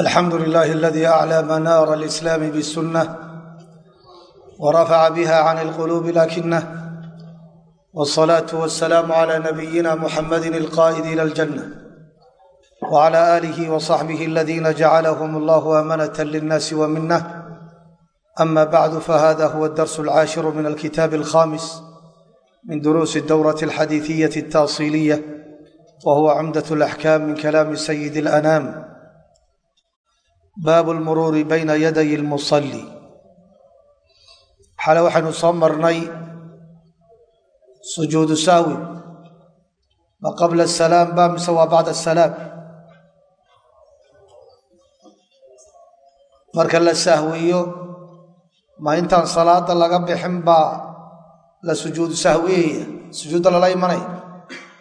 alxamdu lilahi aladi aclى manaara alislaami bsunah wrafaca biha can اlqulubi lakinah wالصlaaةu wasalaamu clى nabiyina muxamadi اlqa'id ilى اljanة wclى alih wصaxbih aladina jacalhm allah amanة lلnaasi wminah ama bacdu fahada huwa اdars اlcaashiru min alkitaab اlkhamis min duruusi اdowraة اlxadiiثiyaة الtaصiliya wa huwa cumdaة اlaxkam min kalaami sayid اlأnaam baabu lmuruuri bayna yaday lmusalli xale waxaynu soo marnay sujuudu sahwi ma qabla asalaam ba mise waa bacda asalaam? Marka la sahwiyo ma intaan salaada laga bixin baa la sujuudu sahwiyaya sujuudda lala imanaya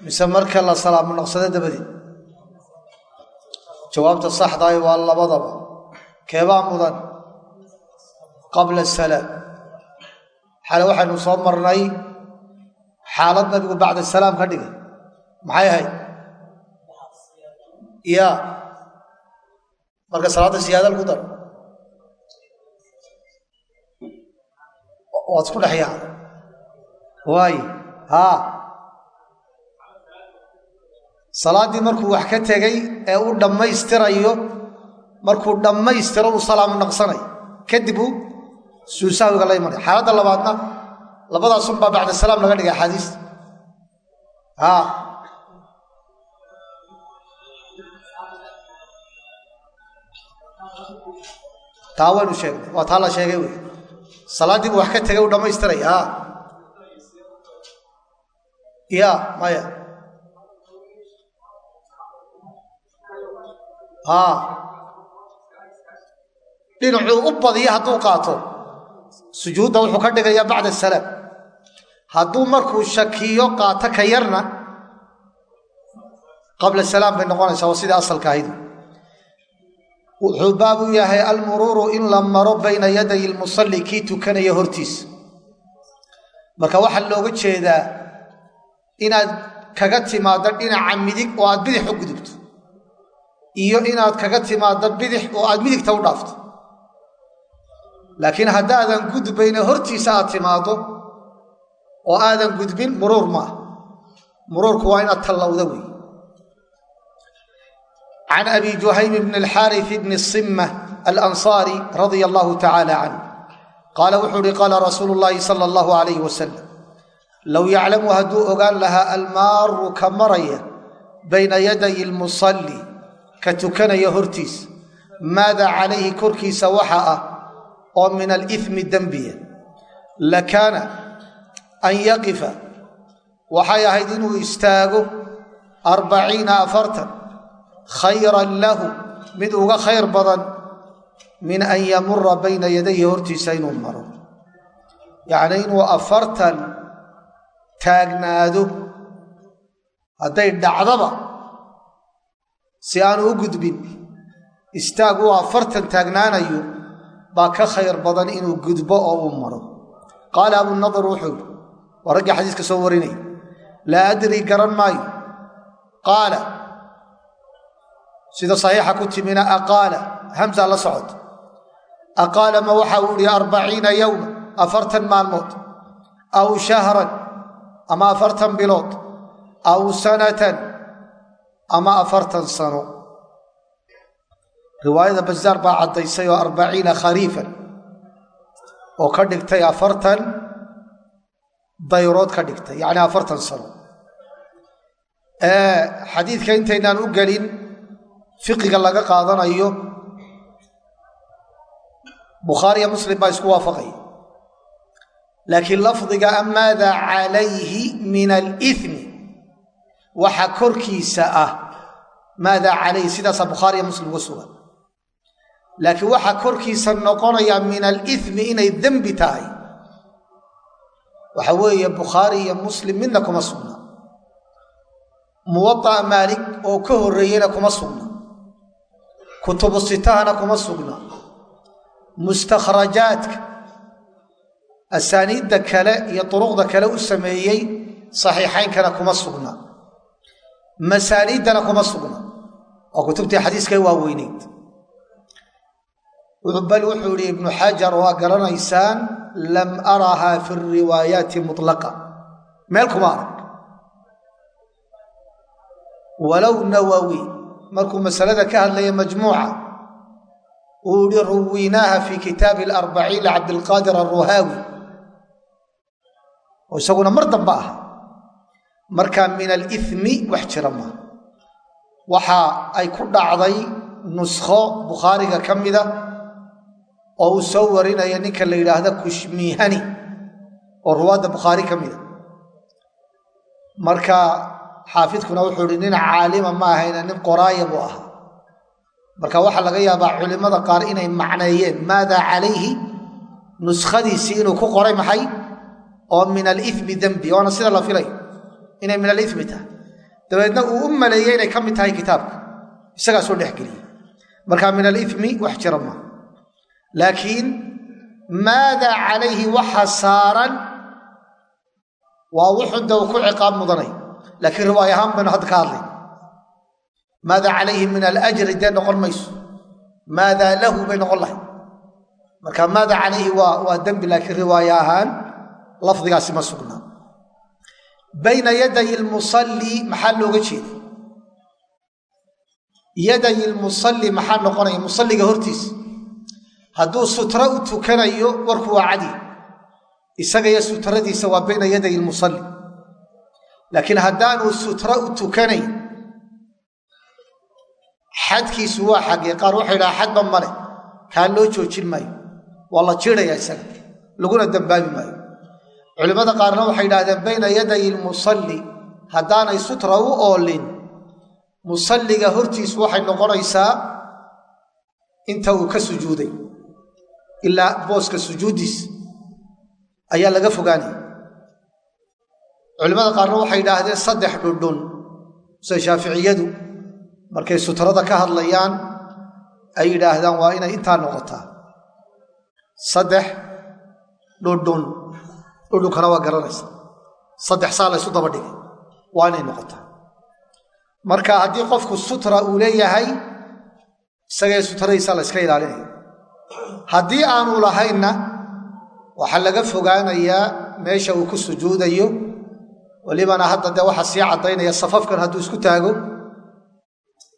mise marka la salaamu naqsado dabadeed jawaabta saxdaay waa labadaba keebaa mudan qabla asalaam xale waxaynu soo marnay xaalad nabigu bacda salaam ka dhigay. Maxay ahayd? Ya marka salaadda siyaadal ku daro. Waad isku dhex waay. Haa. Salaaddii markuu wax ka tegey ee uu dhammaystirayo markuu dhammaystiro uu salaamu naqsanayo kadib uu suusahwiga la imanay. Xaaladda labaadna labadaasunbaa bacda salaam laga dhigay axaadiista taa waynu sheegnay. Waa taa la sheegay wey. Salaaddii wax ka tegay uu dhammaystiray. Haa. Ya maya. Haa dhinacuu u badiyo hadduu qaato. Sujuudda wuxuu ka dhigayaa bacda salaam hadduu markuu shakiyo qaato ka yarna qabla salaam bay noqonaysaa waa sidai asalka ahayd. Wuxuu baab u yahay almuruuru in la maro bayna yaday lmusalli kii tukanaya hortiisa marka waxaa looga jeedaa inaad kaga timaaddo dhinaca midig oo aad bidix u gudubto iyo inaad kaga timaaddo bidix oo aad midigta u dhaafto laakiin haddaadan gudbayna hortiisa aad timaaddo oo aadan gudbin muruur maaha muruurku waa inaad tallowda wey can abi juhaym bn alxaari bni simma alansaari radia allahu tacaala canh qaala wuxuu uhi qaala rasuulu llaahi sala allahu alayh wasalam low yaclamu hadduu ogaan lahaa almaaru ka maraya bayna yaday lmusalli ka tukanaya hortiisa maada calayhi korkiisa waxa ah oo min alimi dembiya lakaana an yaqifa waxay ahayd inuu istaago arbaciina afartan khayran lahu mid uga khayr badan min an yamura bayna yadayhi hortiisa inuu maro. Yacnii inuu afartan taagnaado hadday dhacdaba si aanu u gudbin istaag uu afartan taagnaanayo baa ka khayr badan inuu gudbo oo uu maro. Qaala abunadar wuxuu yidhi waa raggii xadiiska soo warinaya laa adrii garan maayo. Qaala. Sida saxiixa ku timina aqaala. Hamsa la socod. Aqaala ma waxa uu ihi arbaciina yowma afartan maalmood aw shahran ama afartan bilood aw sanatan ama afartan sano riwaayada bazaar baa caddaysay oo arbaciina khariifan oo ka dhigtay afartan dayrood ka dhigtay yacni afartan sano. Xadiidka intaynaan u gelin fiqiga laga qaadanayo bukhaariya muslim baa isku waafaqaya laakiin lafdiga amaada calayhi min alimi waxa korkiisa ah maada calayhi sidaasaa bukhaariya muslim uga sugan laakiin waxaa korkiisa noqonaya min alimi inay dembi tahay. Waxa weeye bukhaari iyo muslim midna kuma sugna. Muwada'a maalik oo ka horreeyena kuma sugna. Kutubu sitahana kuma sugna. Mustakhrajaadka asaaniidda kale iyo duruqda kale u sameeyey saxiixaynkana kuma sugna. Masaaniiddana kuma sugna. Waa kutubtii xadiiska waaweyneyd bal wuxuu yihi ibnu xajar waa garanaysaan lam arahaa fi riwaayaati mulaqa meel kuma arag. Walow nawowi markuu masalada ka hadlaya majmuuca uu yihi ruwinaaha fi kitaabi alarbaciin cabdilqaadir alruhaawi. Oo isaguna mar damba ah marka min alimi wax jira maa waxa ay ku dhacday nuskho bukhaariga ka mida oo uu soo warinaya ninka la yidhaahda kushmihani oo ruwaadda bukhaari ka mida marka xaafidkuna wuxuu ihi nin caalima ma ahayna nin qoraaya buu ahaa. Marka waxaa laga yaabaa culimmada qaar inay macneeyeen maada calayhi nuskhadiisii inuu ku qoray maxay? Oo min alimi dembi waana sida la filay inay min alimi tahay. Dabeedna uu u maleeyey inay ka mid tahay kitaabka. Isagaa soo dhexgeliyey marka min alimi wax jira maa laakiin maada calayhi waxa saaran waa wuxuu daw ku ciqaab mudanay laakiin riwaay ahaan baynu hadda ka hadlay maada calayhi min alajri dee noqon mayso maada lahu bay noqon lahay marka maada calayhi waa dembi laakiin riwaaya ahaan lafdigaasi ma sugnaa bayna yaday lmusalli maxaa looga jeeda yaday lmusalli maxaa noqonaya musalliga hortiisa hadduu sutro u tukanayo warku waa cadi. Isagaiyo sutradiisa waa bayna yaday lmusalli laakiin haddaanuu sutro u tukanayn xadkiisu waa xaggee qaar waxay dhaha xadba male kaa loo joojin maayo. Waa la jiraya isaga laguna dambaabi maayo. Culimmada qaarna waxay idhahdeen bayna yaday lmusalli haddaanay sutra u oolin musalliga hortiisu waxay noqonaysaa inta uu ka sujuuday ilaa booska sujuuddiis ayaa laga fogaanaya culimmada qaarna waxay idhaahdeen saddex dhundhun. Sida shaaficiyadu markay sutrada ka hadlayaan ay yidhaahdaan waa inay intaa noqotaa. Saddex dhundhun. Dhundhunkana waa garanaysa. Saddex saa laysu daba dhigay waa inay noqotaa. Marka haddii qofku sutra uu leeyahay isagee sutradiisa la yska ilaalinaya haddii aanu lahaynna waxaa laga fogaanayaa meesha uu ku sujuudayo welibana hadda dee waxaa sii caddaynaya safafkan hadduu isku taago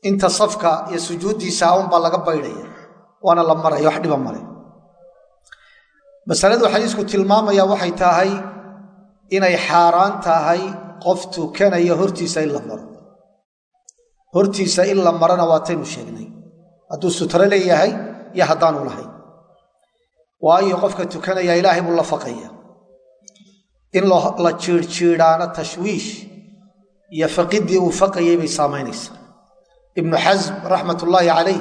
inta safka iyo sujuuddiisa aunbaa laga baydhaya waana la maraya wax dhiba male masaladu xadiisku tilmaamaya waxay tahay inay xaaraan tahay qof tukanaya hortiisa in la maro. Hortiisa in la marona waataynu sheegnay. Hadduu sutro leeyahay iyo haddaanu lahayn. Waayo qofka tukanaya ilaahay buu la faqaya. In la jiirjiidhaana tashwiish iyo faqiddii uu faqayay bay saamaynaysaa. Ibnu xasm raxmatullaahi calayh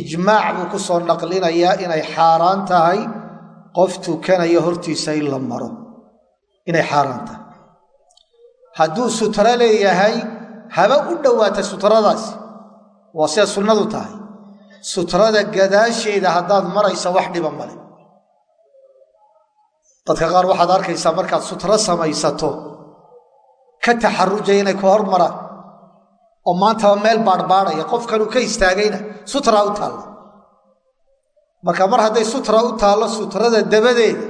ijmaac buu ku soo naqlinayaa inay xaaraan tahay qof tukanaya hortiisa in la maro. Inay xaaraan tahay. Hadduu sutro leeyahay haba u dhowaata sutradaasi waa sida sunnadu tahay sutrada gadaasheeda haddaad maraysa wax dhiba male dadka qaar waxaad arkaysaa markaad sutro samaysato ka taxarujaya inay ku hormaraan oo maantaba meel baadhbaadhaya qofkanuu ka istaagayna sutra u taalla. Marka mar hadday sutra u taallo sutrada dabadeeda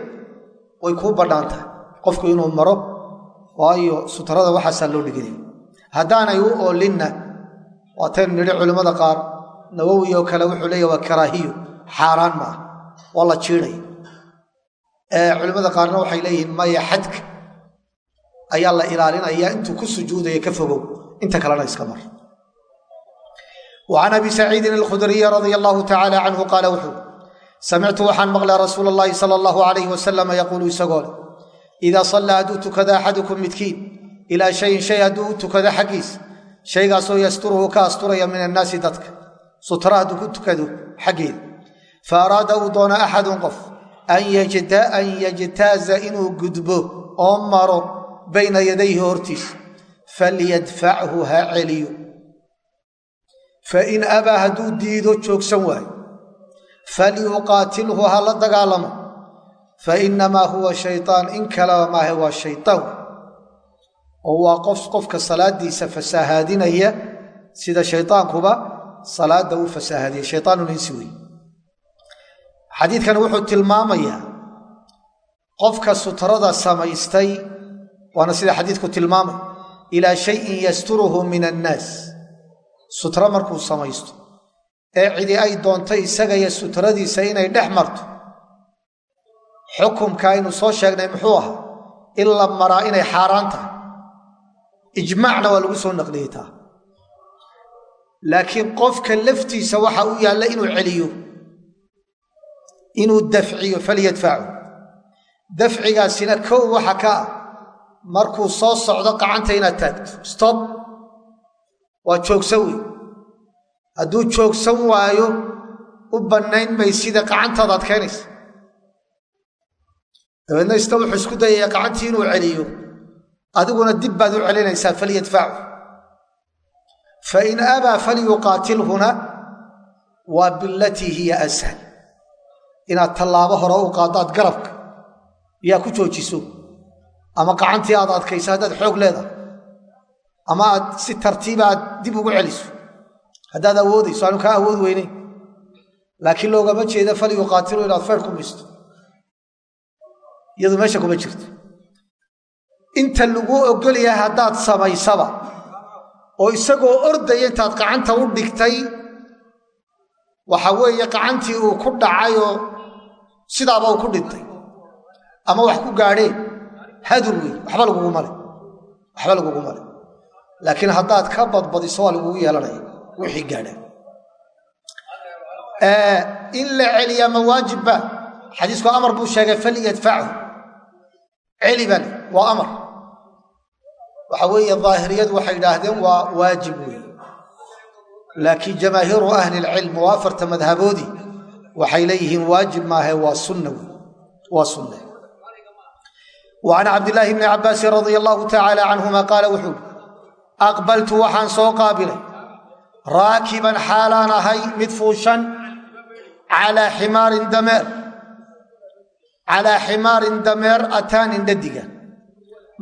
way kuu bannaan tahay qofku inuu maro waayo sutrada waxaasaa loo dhiganaya haddaanay u oolinna waataynu nidhi culimmada qaar nawowi oo kale wuxuu leeyahy waa karaahiyo xaaraan ma ah waa la jiidhaya culimmada qaarna waxay leeyihiin maya xadka ayaa la ilaalinaya intuu ku sujuudaya ka fogow inta kalena iska mar. Can abi saciidin alkhudriyi radia allahu tacaala canhu qaala wuxuu samictu waxaan maqlay rasuula allahi sala allahu alayh wasalama yaquulu isagoo leh idaa sallaa hadduu tukado axadukum midkiin ilaa shayin shay hadduu u tukado xaggiis shaygaasoo yasturuhu ka asturaya min annaasi dadka sutra hadduu ku tukado xaggeeda fa araada uu doono axadun qof an yajtaaza inuu gudbo oo maro bayna yadayhi hortiisa falyadfachu ha celiyo. Fain abaa hadduu diido joogsan waayo. Falyuqaatilhu ha la dagaalamo. Fainamaa huwa shaytaan in kaleba maahe waa shaytaan. Oo waa qof qofka salaadiisa fasahaadinaya sida shaytaankuba salaada u fasahaadiya shaytaanun insi wey xadiidkan wuxuu tilmaamayaa qofka sutrada samaystay waana sida xadiidku tilmaamay ilaa shayin yasturuhu min annaas. Sutro markuu samaysto. Ee cidi ay doontay isagaya sutradiisa inay dhex marto. Xukumka aynu soo sheegnay muxuu ahaa in la maraa inay xaaraan tahay. Ijmaacna waa lagu soo naqliyey taa laakiin qofka laftiisa waxa u yaalla inuu celiyo inuu dafciyo falyadfacu dafcigaasina kow waxa ka ah markuu soo socdo gacanta inaad taagto. Stob waa joogsan wey hadduu joogsan waayo u bannayn maysida gacantaad adkaynaysa. Dabeedna ista wuxuu isku dayaya gacantii inuu celiyo. Adiguna dib baad u celinaysaa falyadfacu fain abaa falyuqaatilhuna waa bilatii hiya ashal inaad tallaabo hore u qaaddaad garabka yaa ku joojiso ama gacantii aad adkayso haddaad xoog leedahay ama aad si tartiiba aad dib ugu celiso haddaad awoodayso aanu kaa awood weynayn laakiin loogama jeeda falyuqaatilu inaad fayr ku misto iyadu meesha kuma jirto inta laguu ogolyahay haddaad samaysaba oo isagoo ordaya intaad gacanta u dhigtay waxa weeye gacantii uu ku dhacayoo sidaaba uu ku dhintay. Ama wax ku gaadheen. Hadur wey waxba laguguma le waxba laguguma le laakiin haddaad ka badbadiso waa lagugu yeelanaya. Wixii gaadhaan in la celiyaa ma waajibba xadiisku amar buu sheegay falyadfachu celi baa le. Waa amar waxa weeye daahiriyadu waxay idhaahdeen waa waajib weeye. Laakiin jamaahiiru ahli lcilm oo afarta madhaboodii waxay leeyihiin waajib maahe waa sunna wey waa sunne wa can cabdillaahi bni cabbaasin radia allahu tacaala canhuma qaala wuxuu aqbaltu waxaan soo qaabilay raakiban xaalaan ahay mid fuushan calaa ximaarin dameer calaa ximaarin dameer ataanin dhadiga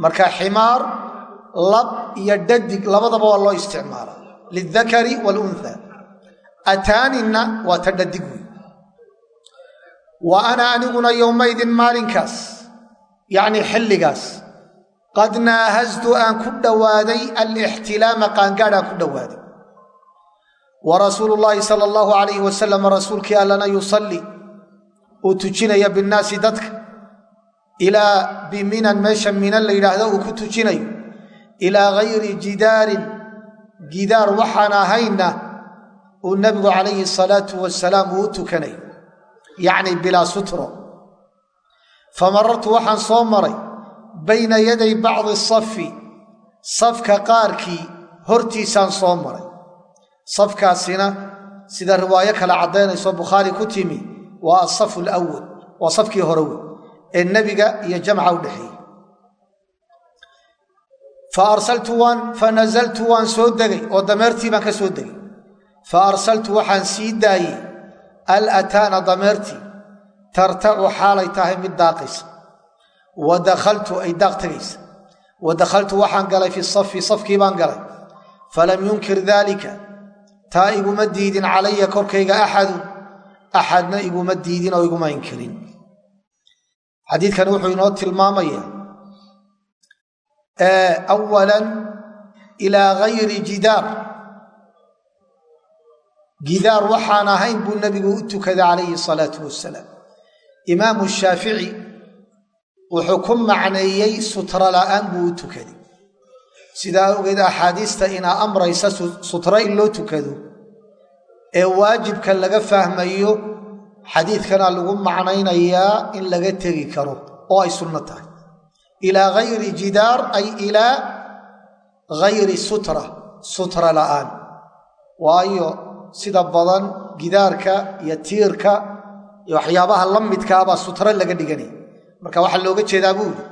marka ximaar lab iyo dhadig labadaba waa loo isticmaalaa. Lildakari waalunha ataaninna waa ta dhadig wey wa ana aniguna yowmaydin maalinkaas yacnii xilligaas qad naahasdu aan ku dhowaaday alixtilaama qaangaadh aan ku dhowaaday wa rasuulu llaahi sala allahu calayhi wasalam rasuulkii allana yusallii uu tujinaya binnaasi dadka ilaa biminan meesha minan la yidhaahdo uu ku tujinayo ilaa gayri jidaarin gidaar waxaan ahayna uu nebigu calayhi salaatu wasalaam uu u tukanayo yacni bilaa sutro. Famarartu waxaan soo maray bayna yaday bacdi safi safka qaarkii hortiisaan soo maray. Safkaasina sida riwaayo kale caddaynayso bukhaari ku timi waa asafu alawal waa safkii hore wey ee nebiga iyo jamca u dhexeeyey fa arsaltu waan soo degay oo dameertii baan ka soo degay. Fa arsaltu waxaan sii daayey al ataana dameertii tartacu xaalay tahay mid daaqaysa wa dakhaltu ay daaq tegaysa wa dakhaltu waxaan galay fi safi safkii baan galay. Falam yunkir daalika taa iguma diidin calaya korkayga axadun axadna iguma diidin oo iguma inkirin. Xadiidkani wuxuu inoo tilmaamayaa awalan ilaa gayri jidaar gidaar waxaan ahayn buu nebigu u tukaday calayhi salaatu wasalaam imaamu shaafici wuxuu ku macneeyey sutra la'aan buu u tukaday sidaa awgeed axaadiista inaa amraysa sutra in loo tukado ee waajibka laga fahmayo xadiidkana lagu macnaynayaa in laga tegi karo oo ay sunno tahay ilaa gayri jidaar ay ilaa gayri sutra sutra la'aan waayo sida badan gidaarka iyo tiirka iyo waxyaabaha la midkaabaa sutra laga dhiganaya marka waxaa looga jeedaa buu yidhi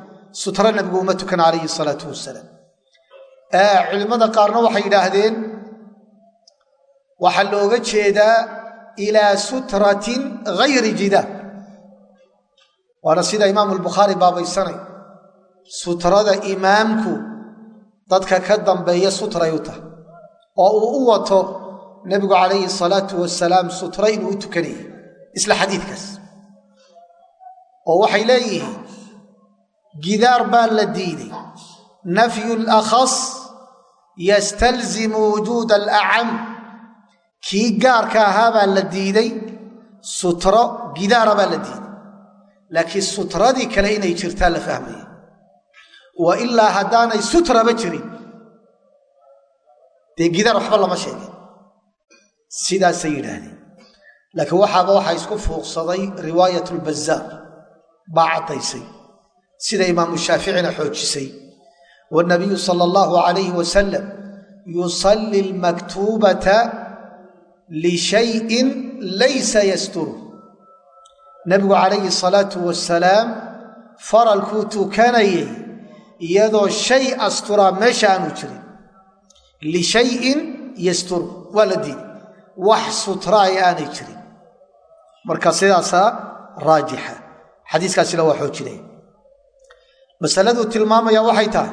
sutra nabigu uma tukan calayhi salaatu wasalaam culimmada qaarna waxay yidhaahdeen waxaa looga jeedaa ilaa sutratin gayri jidaar waana sida imaamu albukhaari baabaysanay sutrada imaamku dadka ka dambeeya sutray u tahay. Oo uu u wato nebigu calayhi salaatu wasalaam sutra inuu u tukanayay isla xadiidkaas. Oo waxay leeyihiin gidaar baa la diiday. Nafyu lakhas yastalzimu wujuuda alacam kii gaarka ahaa baa la diiday sutro gidaara baa la diiday. Laakiin sutradii kale inay jirtaa la fahmaya wa ilaa haddaanay sutraba jirin dee gidaar waxba lama sheegin. Sidaasay yidhaahdeen. Laakiin waxaaba waxaa isku fuuqsaday riwaayat lbazaar baa caddaysay. Sida imaamu shaaficina xoojisay. Wanabiyu sala allahu alayhi wasalam yusalli lmaktuubata lishayin laysa yasturu nebigu calayhi salaatu wasalaam faralkuu tukanayay iyadoo shay asturaa meesha aanu jirin lishayin yasturu waa la diiday. Wax sutraaya aanay jirin. Marka sidaasaa raajixa. Xadiiskaasina waa xoojinaya masaladuu tilmaamaya waxay tahay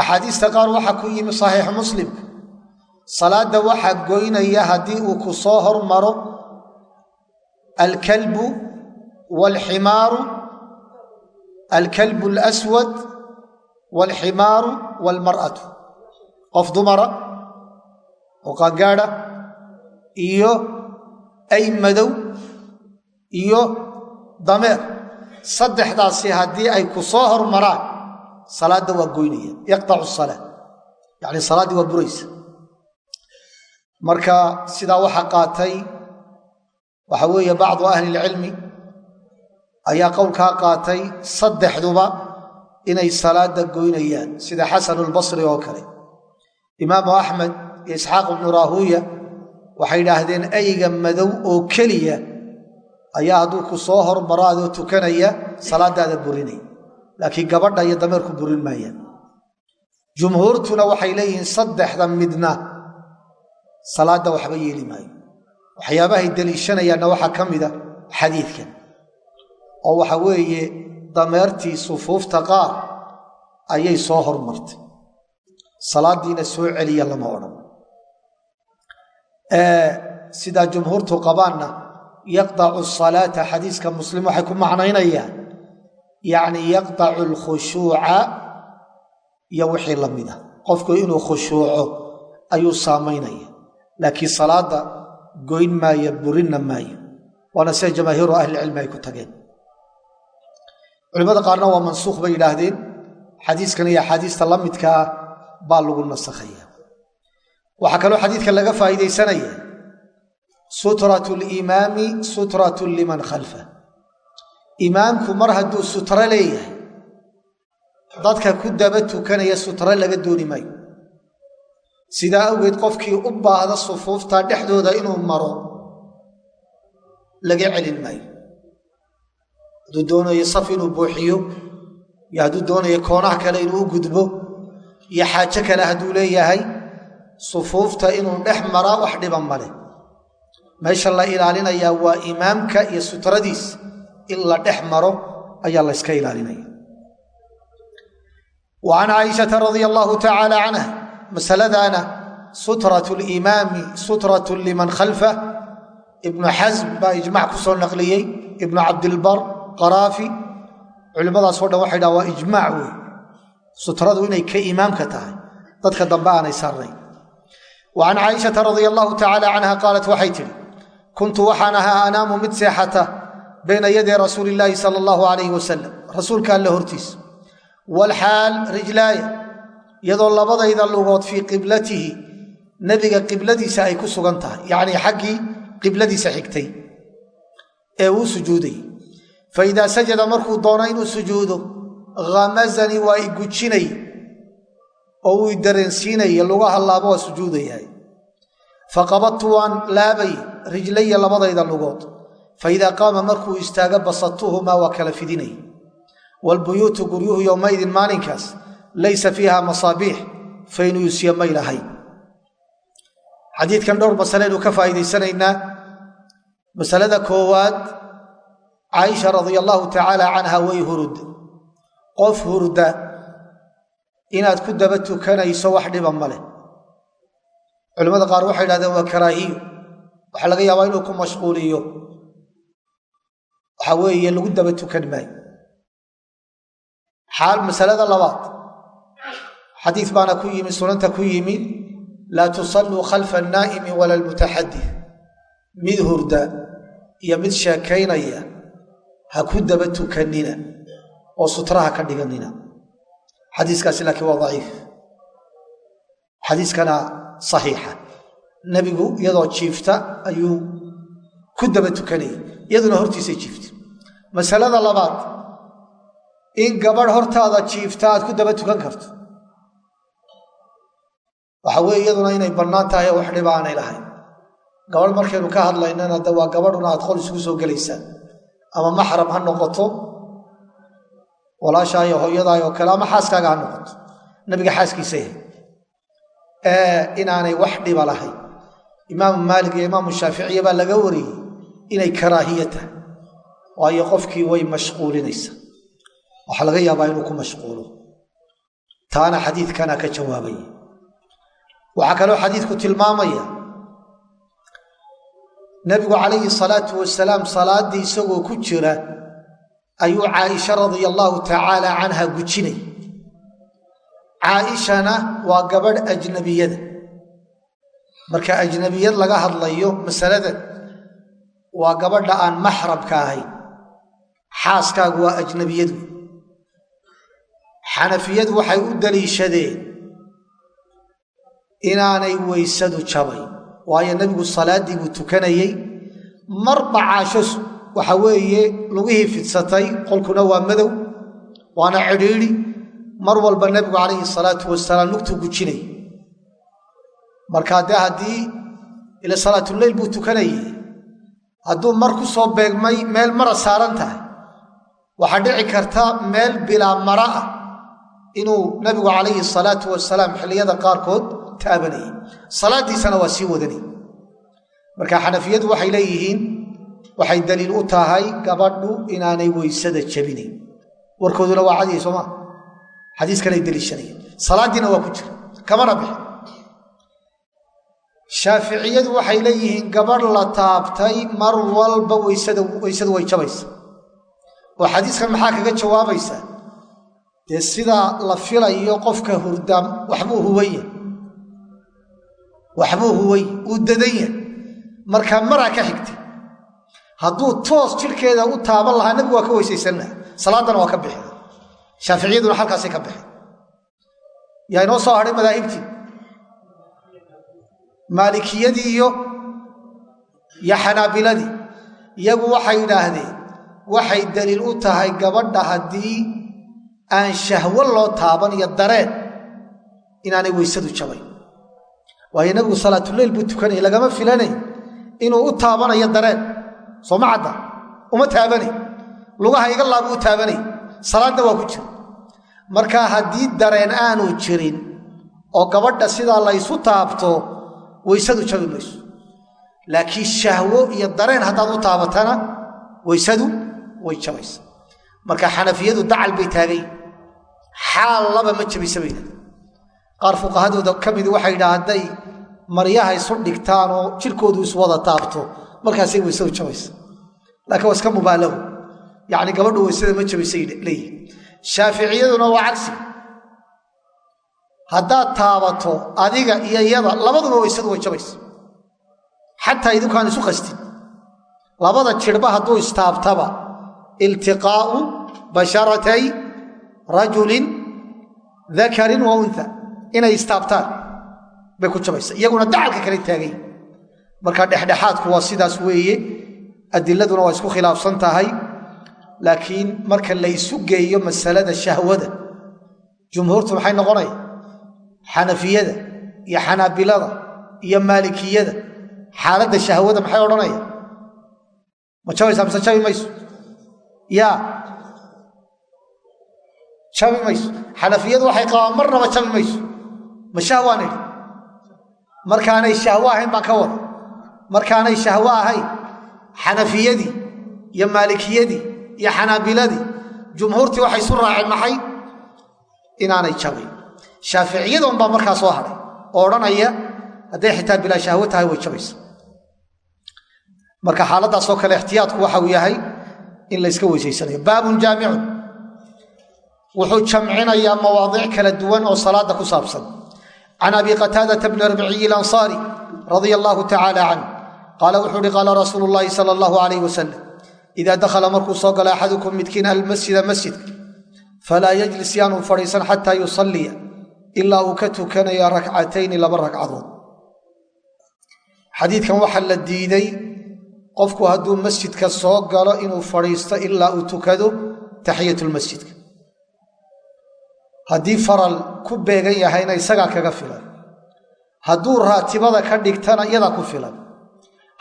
axaadiista qaar waxaa ku yimi saxiixu muslimka salaadda waxaa goynaya haddii uu ku soo hormaro alkalbu waalximaaru alkalbu alaswad waalximaaru waalmar'atu qof dumara oo qaangaadha iyo ay madow iyo dameer saddexdaasi haddii ay ku soo hormaraan salaadda waa goynaya yaqtacu salaa yacni salaaddii waa buraysa marka sidaa waxaa qaatay waxa weeye bacdu ahli ilcilmi ayaa qowlkaa qaatay saddexduba inay salaadda goynayaan sida xasanulbasri oo kale. Imaamu axmed iyo isxaaq ibnu raahuuya waxay idhaahdeen ayga madow oo keliya ayaa hadduu ku soo hormaro adoo tukanaya salaadaada burinay. Laakiin gabadha iyo dameerku burin maayaan. Jumhuurtuna waxay leeyihiin saddexda midna salaadda waxba yeeli maayo. Waxyaabahay deliishanayaanna waxaa ka mida xadiidkan oo waxa weeye dameertii sufuufta qaar ayay soo hormartay. Salaaddiina soo celiya lama odhan. Sidaa jumhuurtu qabaanna yaqdacu salaata xadiiska muslim waxay ku macnaynayaan yacni yaqdacu alkhushuuca iyo wixii la mida. Qofku inuu khushuuco ayuu saamaynaya laakiin salaadda goyn maaya burinna maayo. Waana sida jamaahiiru ahlicilmi ay ku tageen culimmada qaarna waa mansuukh bay yidhaahdeen. Xadiiskan iyo axaadiista la midkaa baa lagu nasakhaya waxaa kaloo xadiidka laga faa'iidaysanaya sutratu limaami sutratun liman khalfa. Imaamku mar hadduu sutro leeyahay dadka ku daba tukanaya sutro laga dooni maayo. Sidaa awgeed qofkii u baahda sufuufta dhexdooda inuu maro laga celin maayo hadduu doonayo saf inuu buuxiyo iyo hadduu doonayo koonaha kale inuu u gudbo iyo xaajo kale hadduu leeyahay sufuufta inuu dhex maraa wax dhiban male meesha la ilaalinayaa waa imaamka iyo sutradiis in la dhex maro ayaa la yska ilaalinaya. Wa can caaishata radia allaahu tacaala canha masaladaana sutrat limaami sutratun liman khalfa ibnu xasm baa ijmac ku soo naqliyey ibnu cabdilbar qaraafi culimmadaasoo dhan waxay dhaha waa ijmaac wey sutradu inay ka imaamka tahay dadka dambe aanay saarnayn. Wa can caaishata radia allahu tacaala canha qaalat waxay tidhi kuntu waxaan ahaa anaamu mid seexata bayna yaday rasuuli illaahi sala allahu alayhi wasalam rasuulka alle hortiis walxaal rijlaaya iyadoo labadayda lugood fii qiblatihi nebiga qibladiisa ay ku sugan tahay yacnii xaggii qibladiisa xigtay ee uu sujuudayy fa idaa sajada markuu doono inuu sujuudo hamazanii waa i gujinay oo uu dareensiinaya lugaha laabo waa sujuudayahay. Faqabadtu waan laabay rijlaya labadayda lugood. Fa idaa qaama markuu istaago basatuhumaa waa kala fidinay. Waalbuyuutu guryuhu yowmaydin maalinkaas laysa fiiha masaabiix faynuyusya may lahayn xadiidkan dhowr masaleynu ka faa'iidaysanaynaa masalada koowaad caaisha radia allaahu tacaala canha way hurudda qof hurda inaad ku daba tukanayso wax dhiba ma leh. Culimmada qaar waxay idhahdeen waa karaahiyo waxaa laga yaabaa inuu ku mashquuliyo. Waxaa weeye lagu daba tukan maayo. Xaal masalada labaad. Xadiis baana ku yimi sunanta ku yimi laa tusalluu khalfa annaa'imi wala almutaxadith mid hurda iyo mid sheekaynaya ha ku daba tukanina oo sutraha ka dhiganina. Xadiiskaasi laakiin waa daciif. Xadiiskana saxiixa. Nebigu iyadoo jiifta ayuu ku daba tukanayay. Iyaduna hortiisay jiifta masalada labaad in gabadh hortaada jiifta aad ku daba tukan karto. Waxa weeye iyaduna inay bannaan tahay oo wax dhiba lahayn. Gabadh markaynu ka hadlaynana de waa gabadhuna aad qol isugu soo gelaysaan ama maxram ha noqoto walaashaay hooyadaay oo kale ama xaaskaaga ha noqoto. Nabiga xaaskiisa yahay. Inaanay wax dhiba lahayn. Imaamu maalik iyo imaamu shaaficiya baa laga wariyey inay karaahiya tahay waayo qofkii way mashquulinaysa. Waxaa laga yaabaa inuu ku mashquulo. Taana xadiidkana ka jawaabaya. Waxaa kaloo xadiidku tilmaamaya nebigu calayhi salaatu wasalaam salaaddii isagoo ku jira ayuu caaisha radia allaahu tacaala canha gujinay. Caaishana waa gabadh ajnabiyada. Marka ajnabiyad laga hadlayo masaladan waa gabadha aan maxramka ahayn. Xaaskaagu waa ajnabiyadu. Xanafiyadu waxay u daliishadeen inaanay weysadu jabayn waayo nebigu salaaddii buu tukanayey. Marba caasho waxa weeye lugihii fidsatay qolkuna waa madow waana cidhiidhi. Mar walba nebigu calayhi salaatu wasalaam lugtuu gujinay. Markaa dee haddii ila salaatuleyl buu tukanayey. Hadduu mar ku soo beegmay meel mara saaran tahay. Waxaa dhici karta meel bilaa mara ah. Inuu nebigu calayhi salaatu wasalaam xilliyada qaarkood taabanayay salaaddiisana waa sii wadanay marka xanafiyadu waxay leeyihiin waxay daliil u tahay gabadhu inaanay weysada jabinayn warkooduna waa cadiyay sooma xadiiskanay daliishanayeen. Salaaddiina waa ku jira. Kamana bixin shaaficiyadu waxay leeyihiin gabadh la taabtay mar walba weysadu way jabaysa oo xadiiskan maxaa kaga jawaabaysa dee sidaa la filayo qofka hurdaam waxbuu huwaya waxbuu huway uu dadanya markaa maraa ka xigtay. Hadduu toos jidhkeeda u taaban lahaa nabigu waa ka weysaysanna salaaddana waa ka bixi. Shaaficiyaduna halkaasay ka bixi. Yaa inoo soo hadhay madaahibtii? Maalikiyadii iyo iyo xanaabiladii. Iyagu waxay yidhaahdeen waxay daliil u tahay gabadha haddii aan shahwo loo taaban iyo dareen inaanay weysadu jabayn waayo nabigu salaatuleyl buu tukanayay lagama filanay inuu u taabanayo dareen. Sooma cadda? Uma taabanay lugaha iga laabu u taabanay salaadna waa ku jira. Marka haddii dareen aanu jirin oo gabadha sidaa laysu taabto weysadu jabi mayso. Laakiin shahwo iyo dareen haddaad u taabatana weysadu way jabaysa. Marka xanafiyadu dacal bay taagay. Xaal laba ma jabisa bayda qaar fuqahadooda ka midi waxay yidhaha hadday maryaha isu dhigtaan oo jirkoodu iswada taabto. Markaasay weysadu jabaysa laakiin waa iska mubaalago yacni gabadhu weysada ma jabaysay leeyihiin shaaficiyaduna waa cagsi. Haddaad taabato adiga iyo iyada labaduba weysadu way jabaysa xataa idinkaan isu qastin. Labada jirhba hadduu istaabtaba iltiqaa'u basharatay rajulin dakarin wa unha inay istaabtaan bay ku jabaysa iyaguna dacalka kale taagay. Marka dhexdhexaadku waa sidaas weeye. Adiladuna waa isku khilaafsan tahay. Laakiin marka la ysu geeyo masalada shahwada jumhuurtu maxay noqonaya xanafiyada iyo xanaabilada iyo maalikiyada xaaladda shahwada maxay odhanaya ma jabaysaa mise jabi mayso? Yaa jabi mayso. Xanafiyadu waxay qabaan marnaba jabi mayso. Ma shahwaan idhi markaanay shahwo ahayn baan ka wada markaanay shahwo ahayn xanafiyadii iyo maalikiyadii iyo xanaabiladii jumhuurtii waxay isu raaceen maxay? Inaanay jabin. Shaaficiyada unbaa markaa soo hadhay oo odhanaya hadday xitaa bilaa shahwo tahay way jabaysa marka xaaladaasoo kale ixtiyaadku waxa uu yahay in layska weysaysanayo. Baabun jaamicun wuxuu jamcinayaa mawaadiic kala duwan oo salaada ku saabsan can abi qataadata bni rabciyi alansaari radia allahu tacaala canh qaala wuxuu uhi qaala rasuulu llaahi sala allahu alayh wasalam idaa dakhala markuu soo galo axadukum midkiin almasjida masjidka falaa yajlis yaanu fadhiisan xataa yusalliya ilaa uu ka tukanaya rakcatayni laba ragcadood xadiidkan waxaa la diiday qofku hadduu masjidka soo galo inuu fadhiisto ilaa haddii faral ku beegan yahayna isagaa kaga filan. Hadduu raatibada ka dhigtana iyadaa ku filan.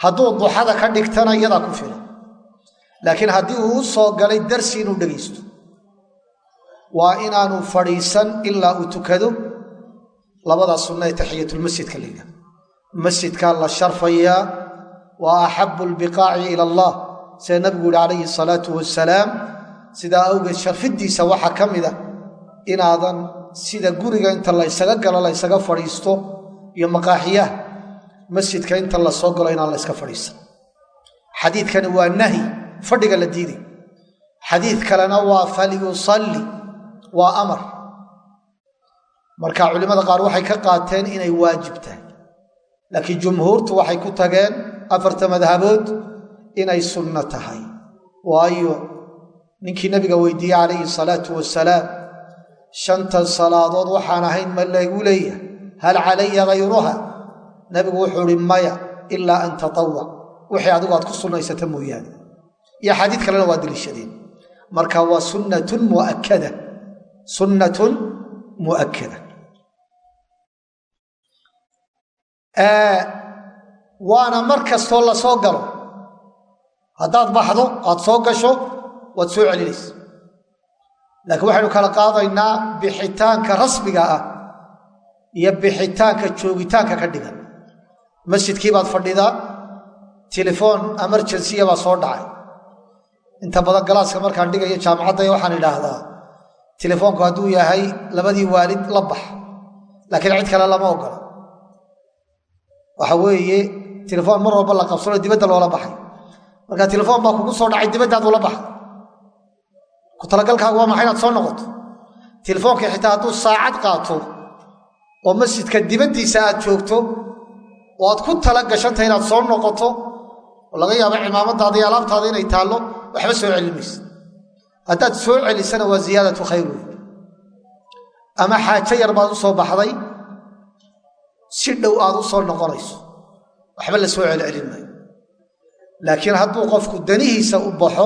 Hadduu duxada ka dhigtana iyadaa ku filan. Laakiin haddii uu u soo galay darsi inuu dhegaysto waa inaanu fadhiisan ilaa uu tukado. Labadaa sunna ee taxiyatulmasjidka la yidhaha masjidkaa la sharfayaa waa axabu lbiqaaci ila allah. Sida nabigu yihi calayhi salaatu wasalaam sidaa awgeed sharfidiisa waxaa ka mid a inaadan sida guriga inta la ysaga galo la ysaga fadhiisto iyo maqaaxiyaha masjidka inta la soo galo inaan la yska fadhiisan xadiidkani waa nahy fadhiga la diiday. Xadiid kalena waa falyusalli waa amar. Marka culimmada qaar waxay ka qaateen inay waajib tahay. Laakiin jumhuurtu waxay ku tageen afarta madhabood inay sunno tahay. Waayo ninkii nabiga weydiiyey calayhi salaatu wasalaam shantan salaadood waxaan ahayn ma lagu leeyahay. Hal calaya hayruha nabigu wuxuu ihi maya ilaa an tatawac wixii adigu aad ku sunnaysata mooyaane. Iyo xadiid kalena waa deliishadeen marka waa sunnatun muakkada. Sunnatun mu'akkada. Waana mar kastoo la soo galo. Haddaad baxdo aad soo gasho waad soo celinaysa laakiin waxaynu kala qaadaynaa bixitaanka rasmiga ah iyo bixitaanka joogitaanka ka dhigan. Masjidkii baad fadhidaa telefoon emergensiya baa soo dhacay. Inta badan galaaska markaan dhigayo jaamacadda waxaan idhaahdaa telefoonku hadduu yahay labadii waalid la bax laakiin cid kale lama ogola. Waxa weeye telefoon mar walba la qabsano dibadda loola baxay. Marka telefoon baa kugu soo dhacay dibaddaad ula baxday ku talagalkaagu waa maxay inaad soo noqoto? Telefoonkii xitaa hadduu saacad qaato oo masjidka dibaddiisa aad joogto oo aad ku tala gashantahay inaad soo noqoto oo laga yaabo cimaamadaada iyo alaabtaada inay taallo waxba soo celin maysa. Haddaad soo celisana waa ziyaadatu khayr wey ama xaajo yar baad u soo baxday si dhow aad u soo noqonayso waxba la soo celcelin maayo. Laakiin hadduu qofku danihiisa u baxo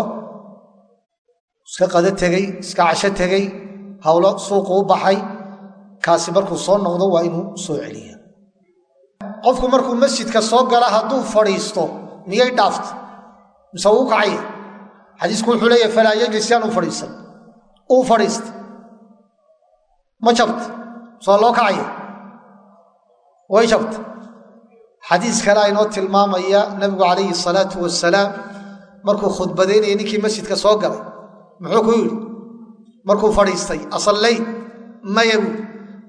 iska qado tegey iska casho tegey hawlo suuqu u baxay. Kaasi markuu soo noqdo waa inuu soo celiya qofku markuu masjidka soo gala hadduu fadhiisto miyay dhaafta mise wuu kacaya xadiisku wuxuu leeyahy falaa yajlis yaan u fadhiisan. Uu fadhiista ma jabta soo loo kacaya way jabta xadiis kale aynoo tilmaamaya nabigu calayhi salaatu wasalaam markuu khudbadaynaya ninkii masjidka soo galay muxuu ku yidhi? Markuu fadhiistay asallayd maya buui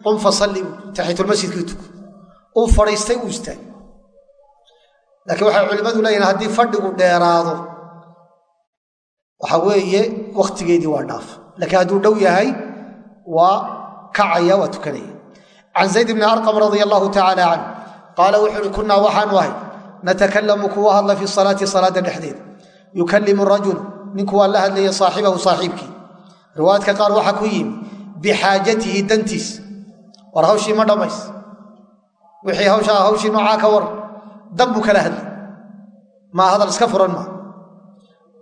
qum fasalli buui taxiyatulmasjidkii tuku uu fadhiistay uu istaag laakiin waxay culimmadu leeyihiin haddii fadhigu dheeraado waxa weeye wakhtigeedii waa dhaaf. Laakiin hadduu dhow yahay waa kacaya waa tukanaya. Can zayd bni arqam radia allahu tacaala canh qaala wuxuu uhi kunnaa waxaanu ahay natakalamu kuwa hadla fi salaati salaada dhexdeeda. Yukallimu rajulu ninku waa la hadlaya saaxibahu saaxiibkii. Riwaayadka qaar waxaa ku yimi bixaajatihi dantiis. War hawshii ma dhammays wixii hawshaa hawshii noocaa ka war dan buu kala hadlay. Maa hadal iska furan maa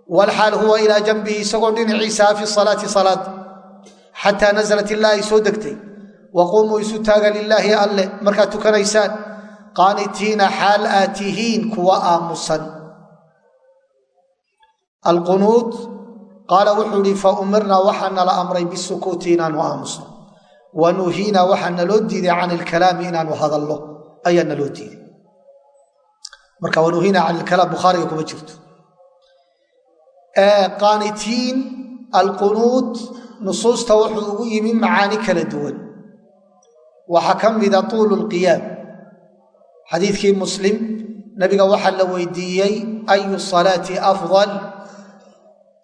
walxaal huwa ilaa janbihi isagoo dhinaciisaa fi salaati salaada xataa nasalat ilaa ay soo degtay. Waquumuu isu taaga lilaahi alle. Markaad tukanaysaan qaanitiina xaal aad tihiin kuwa aamusan alqunuud qaala wuxuu ihi fa umirnaa waxaa nala amray bisukuuti inaanu aamusno wa nuhiinaa waxaa naloo diiday can ilkalaami inaanu hadallo ayaa naloo diiday marka wanuhiinaa can ilkalaam bukhaariga kuma jirto qaanitiin alqunuud nusuusta wuxuu ugu yimi macaani kala duwan waxaa ka mida tuulu lqiyaam xadiidkii muslim nabiga waxaa la weydiiyey ayu salaati afdal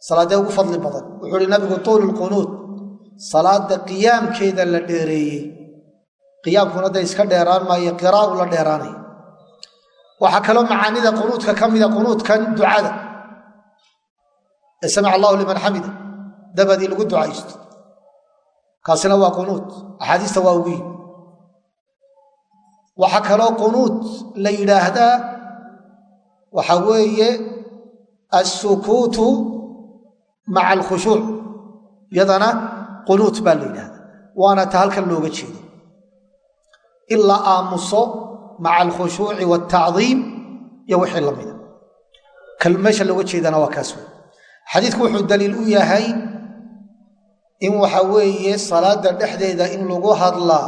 salaadee ugu fadli badan. Wuxuu uhi nabigu tuulu lqunuud salaada qiyaamkeeda la dheereeyey. Qiyaamkuna da iska dheeraan maayo qiraa'u la dheeraanaya waxaa kaloo macaanida qunuudka ka mida qunuudkan ducada. Ee samica allahu liman xamida dabadii lagu ducaysto. Kaasina waa qunuud. Axaadiista waa yimi waxaa kaloo qunuud la yidhaahdaa waxa weeye assukuutu maca alkhushuuc yadana qunuut baa la yidhahdaa waana ta halkan looga jeedo in la aamuso maca alkhushuuci waaltacdiim iyo wixii la mida meesha looga jeedana waa kaas wey xadiidku wuxuu daliil u yahay in waxa weeye salaada dhexdeeda in lagu hadlaa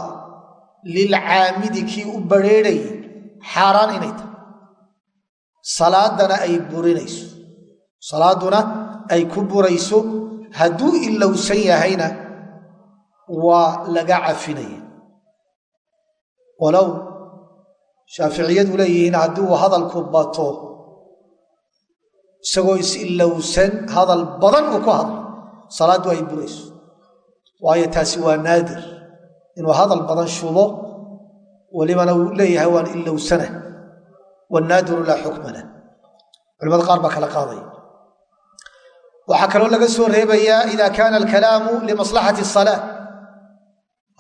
lilcaamidi kii u badrheerhayay xaaraan inay tahay salaadana ay burinayso salaaduna ay ku burayso hadduu ilowsan yahayna waa laga cafinaya. Walow shaaficiyadu leeyihiin haddii uu hadalku bato isagoo is-ilowsan hadal badan uu ku hadlo salaaddu ay burayso. Waayo taasi waa naadir. Inuu hadal badan shubo welibana uu leeyahay waan ilowsana wanaadiru laa xukma lah culimada qaar baa kala qaadaya waxaa kaloo laga soo reebayaa ida kaana alkalaamu limaslaxati asalaa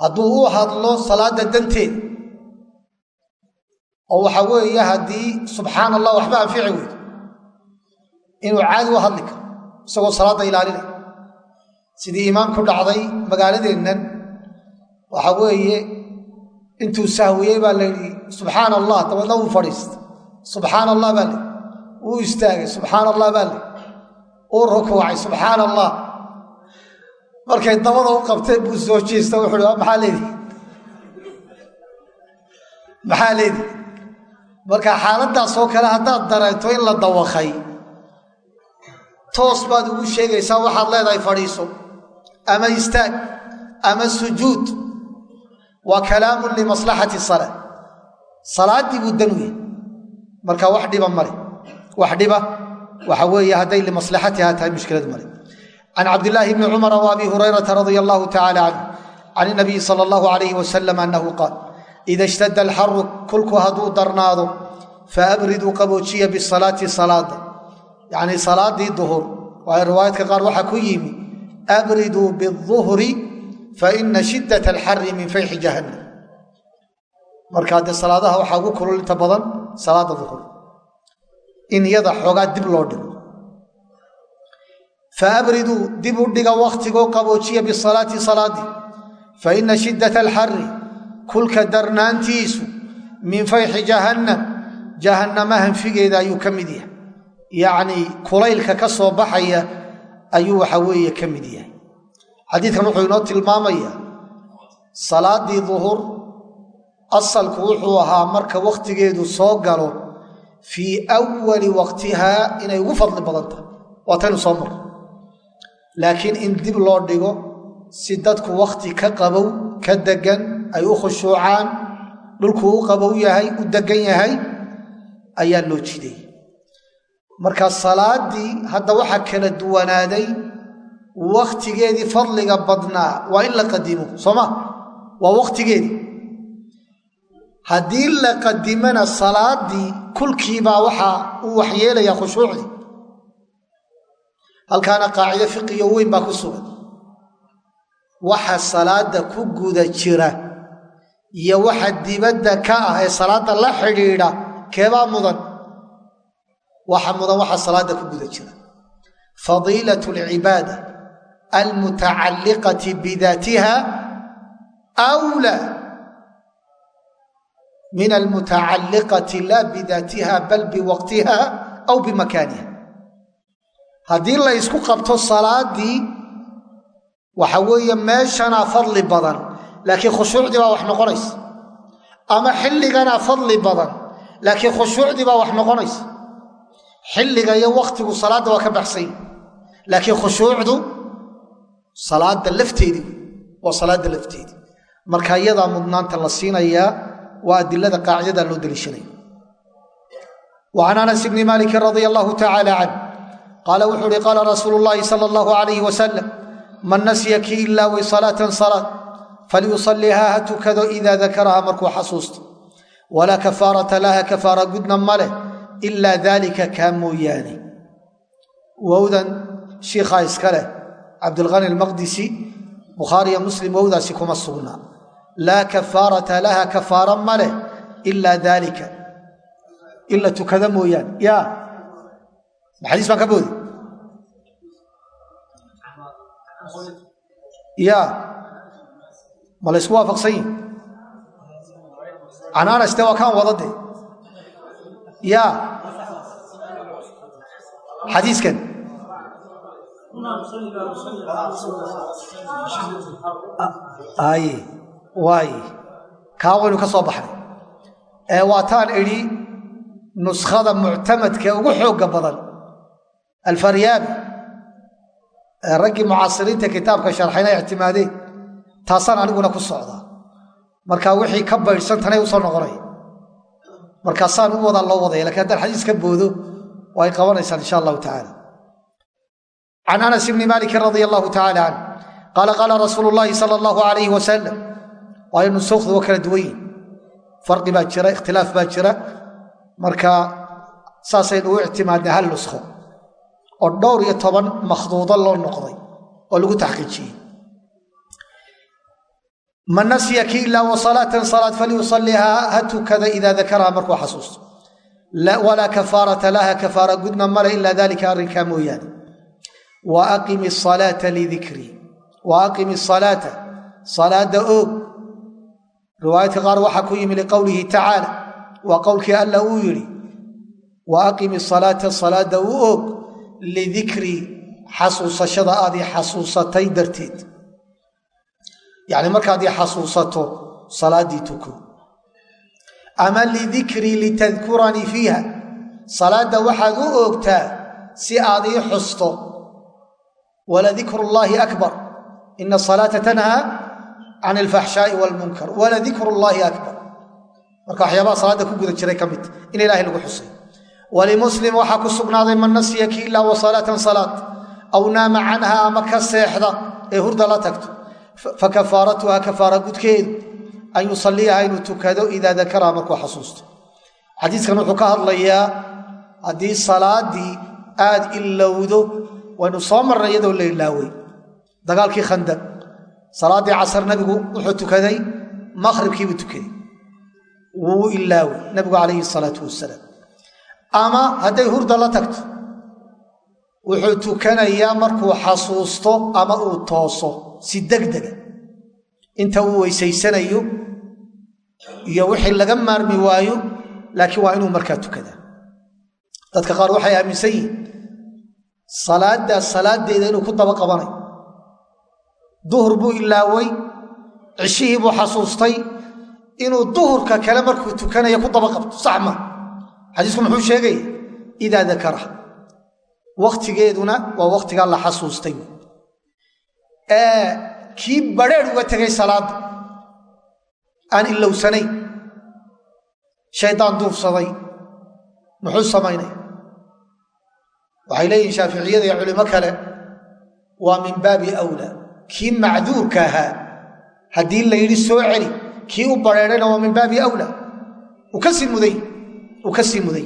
hadduu u hadlo salaadda danteeda oo waxa weeye haddii subxaan allah waxba anfici weydo inuu caadi u hadli karo isagoo salaadda ilaalinaya sidii imaam ku dhacday magaaladeennan waxa weeye intuu sahwiyey baa la yidhi subxaan allah dabeedna wuu fadhiista subxaan allah baa le wuu istaagay. Subxaan allah baa le uu rukuucay subxaan allah markay dabada u qabteen buu soo jeesta wuxu uhi maxaa leedi maxaa leedi marka xaaladdaasoo kale haddaad dareento in la dawakay toos baad ugu sheegaysaa waxaad leedahay fadhiiso ama istaag ama sujuud. Waa kalaamun limaslaxati salaa salaaddii buu dan u yahay marka wax dhiba male wax dhiba waxa weeye hadday limaslaxatiha tahay mushkilad male can cabdillaahi bni cumara wa abi hurayrata radia allahu tacala canhu can inabiyi sala allahu alayh wasalam annahu qaal ida ishtada alxaru kulku hadduu darnaado faabriduu qaboojiya bisalaati salaada yacnii salaadii duhur waayo riwaayaadka qaar waxaa ku yimi abriduu biuhri faina shiddat alxari min fayxi jahannam. Markaa dee salaadaha waxaa ugu kulul inta badan salaada duhur in yada xoogaa dib loo dhigo. Faabriduu dib u dhiga wakhtigoo qaboojiya bisalaati salaadii faina shiddat alxari kulka darnaantiisu min fayxi jahannam jahannama hanfigeeda ayuu ka mid yahay. Yacnii kulaylka ka soo baxaya ayuu waxa weeye ka mid yahay. Xadiidkan wuxuu inoo tilmaamayaa salaaddii duhur asalku wuxuu ahaa marka wakhtigeedu soo galo fii awali waqtihaa inay ugu fadli badan tahay. Waataynu soo marno laakiin in dib loo dhigo si dadku wakhti ka qabow ka degan ay u khushuucaan dhulku u qabow yahay u degan yahay ayaa loo jiday marka salaaddii hadda waxaa kala duwanaaday wakhtigeedii fadliga badnaa waa in la qadimo sooma waa wakhtigeedii haddii la qadimana salaaddii kulkiibaa waxaa uu waxyeelayaa khushuucdii halkaana qaacido fiqiyo weyn baa ku sugan. Waxa salaadda ku guda jira iyo waxa dibadda ka ah ee salaadda la xidhiidha keebaa mudan. Waxa mudan waxa salaadda ku guda jira. Fadiilat alcibaada almutacalliqati bidaatiha wlaa min almutacalliqati laa bidaatiha bal biwaqtiha aw bimakaaniha haddii la ysku qabto salaaddii waxa weeye meeshanaa fadli badan laakiin khushuucdii baa wax noqonaysa ama xilliganaa fadli badan laakiin khushuucdii baa wax noqonaysa xilliga iyo wakhtigu salaadda waa ka baxsany laakiin khushuucdu salaadda lafteedii waa salaadda lafteedii marka iyadaa mudnaanta la siinayaa waa adilada qaacidadaa loo deliishanaya wa can anas bni maalikin radia allahu tacaala canh qaala wuxuu uhi qaala rasuulu llaahi sala allahu alayh wasalam man nasya kii ilaaway salaatan salaad falyusalihaa ha tukado idaa dakaraha markuu xasuusto. Walaa kafaarata laha kafaara gudna ma leh ilaa daalika kaa mooyaane wowdan shiikhaa iska leh cabdilqani almaqdisi muslim wowdaasi kuma sugnaa laa kafaarata laha kafaara ma leh ilaa daalika ila tukada mooyaane. Ya maxadiis baan ka boodi ya ma la ysku waafaqsan yihi can anas de waa kaan wada de ya xadiiskan ay waay kaa waynu ka soo baxnay ee waataan idhi nuskhada muctamadka ugu xoogga badan. Alfaryaabi ee raggii mucaasiriinta kitaabka sharxayna ictimaadeen. Taasaan aniguna ku socdaa. Markaa wixii ka baydhsan tanay u soo noqonaya markaasaan u wadaa loo wadaya laakiin haddaan xadiis ka boodo way qabanaysaan insha allahu tacaala can anas bni maalikin radia allahu tacala canh qaala qaala rasuulu llaahi sala allahu alayh wasalam waayo nusuukhdu waa kala duwan yihiin farqi baa jira ikhtilaaf baa jira. Marka saasaynu u ictimaadnay hal nuskho oo dhowr iyo toban makhduudo loo noqday oo lagu taxqiijiyey. Man nasya ki ilaa wa salaatan salaad falyusalihaa ha idaa dakaraha markuu xasuusto. Walaa kafaarata laha kafaara gudna male ilaa dalika arrinkaa mooyaane. Wa aqimi asalaata lidikrii wa aqimi asalaata salaada oog riwaayadka qaar waxaa ku yimi liqowlihi tacaala waa qowlkii alla uu yidhi wa aqimi salaata salaada u og lidikrii xasuusashada aad ii xasuusatay darteed. Yacni markaad ii xasuusato salaaddii tuko. Ama lidikrii litadkuranii fiiha salaadda waxaad u oogtaa si aad ii xusto. Waladikru llaahi akbar ina asalaata tanhaa can alfaxshaai waalmunkar waladikru llaahi akbar marka waxyaabaha salaadda ku guda jiray ka midta in ilahay lagu xusay walimuslim waxaa ku sugnaaday man nasya ki ilaa wa salaatan salaad aw naama canha ama ka seexda ee hurda la tagto fa kafaaratuha kafaara gudkeedu an yusaliyaha inuu tukado idaa dakaraha markuu xasuusto xadiiskan wuxuu ka hadlayaa haddii salaaddii aad ilowdo waynu soo marnay iyadoo la salaaddii casar nabigu wuxuu tukaday maqhribkiibuu tukaday. Wuu ilaawey nabigu calayhi salaatu wasalaam ama hadday hurda la tagto wuxuu tukanayaa markuu xasuusto ama uu tooso si degdega. Inta uu weysaysanayo iyo wixii laga maarmi waayo laakiin waa inuu markaa tukadaa. Dadka qaar waxay aaminsan yihiin salaaddaa salaaddeeda inuu ku daba qabanayo duhur buu ilaaway cishihii buu xasuustay inuu duhurka kale markuu tukanayo ku daba qabto sax ma xadiisku muxuu sheegaya idaa dakaraha wakhtigeeduna waa wakhtigaa la xasuustay. Kii badrheer uga tegay salaadda aan ilowsanayn shaydaan duufsaday. Muxuu samaynaya waxay leeyihiin shaaficiyada iyo culimo kale waa min baabi awlaa kii macduurka ahaa haddii la yidhi soo celi kii u badrheerayna waa min baabi awlaa. Uu ka sii muday uu ka sii muday.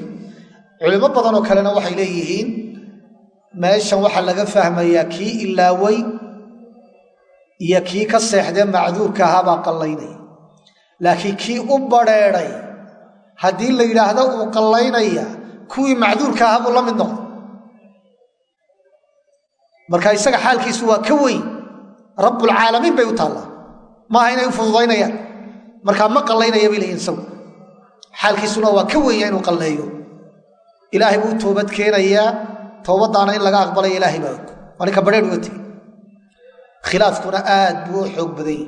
Culimo badanoo kalena waxay leeyihiin meeshan waxaa laga fahmayaa kii ilaaway iyo kii ka seexdee macduurka ahaa baa qallaynaya. Laakiin kii u badrheedhay haddii la yidhaahdo uu qallaynaya kuwii macduurka ahaa buu la mid noqday. Marka isaga xaalkiisu waa ka weyn rabbulcaalamiin bay u taallaa. Maaha inay u fududaynayaan. Markaa ma qallaynaya bay leeyihiin isagu xaalkiisuna waa ka wenya inuu qalleeyo. Ilaahay buu toobad keenayaa. Toobaddaana in laga aqbalaya ilaahay baa og waa ninka badheer uga tegey khilaafkuna aad buu u xoog badan yahy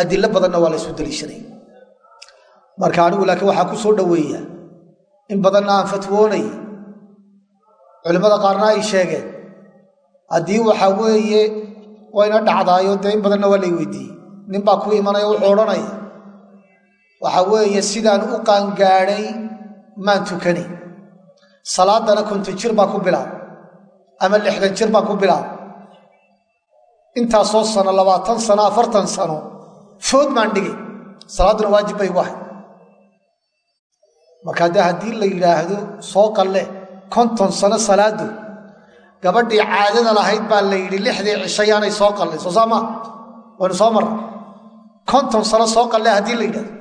adilo badanna waa la ysu marka anigu laakiin waxaa ku soo dhoweeya. In badanna aan fatwoonaya culimmada qaarna ay sheegeen. Haddii waxaa weeye wayna dhacdaayo dee in badanna waa lay weydiiyey. Nin baa ku imanaya wuxuu odhanaya waxaa weeye sidaan u qaangaadhay maan tukanay salaadana konton jir baa ku bilaabay ama lixdan jir baan ku bilaabay intaasoo sano labaatan sano afartan sano food baan dhigay. Salaadduna waajib bay igu ahay marka dee haddii la yidhaahdo soo qalle konton sano salaadu gabadhii caadada lahayd baa la yidhi lixdii cishayaanay soo qallay soo saama waynu soo marra konton sano soo qalle haddii la yidhahdo.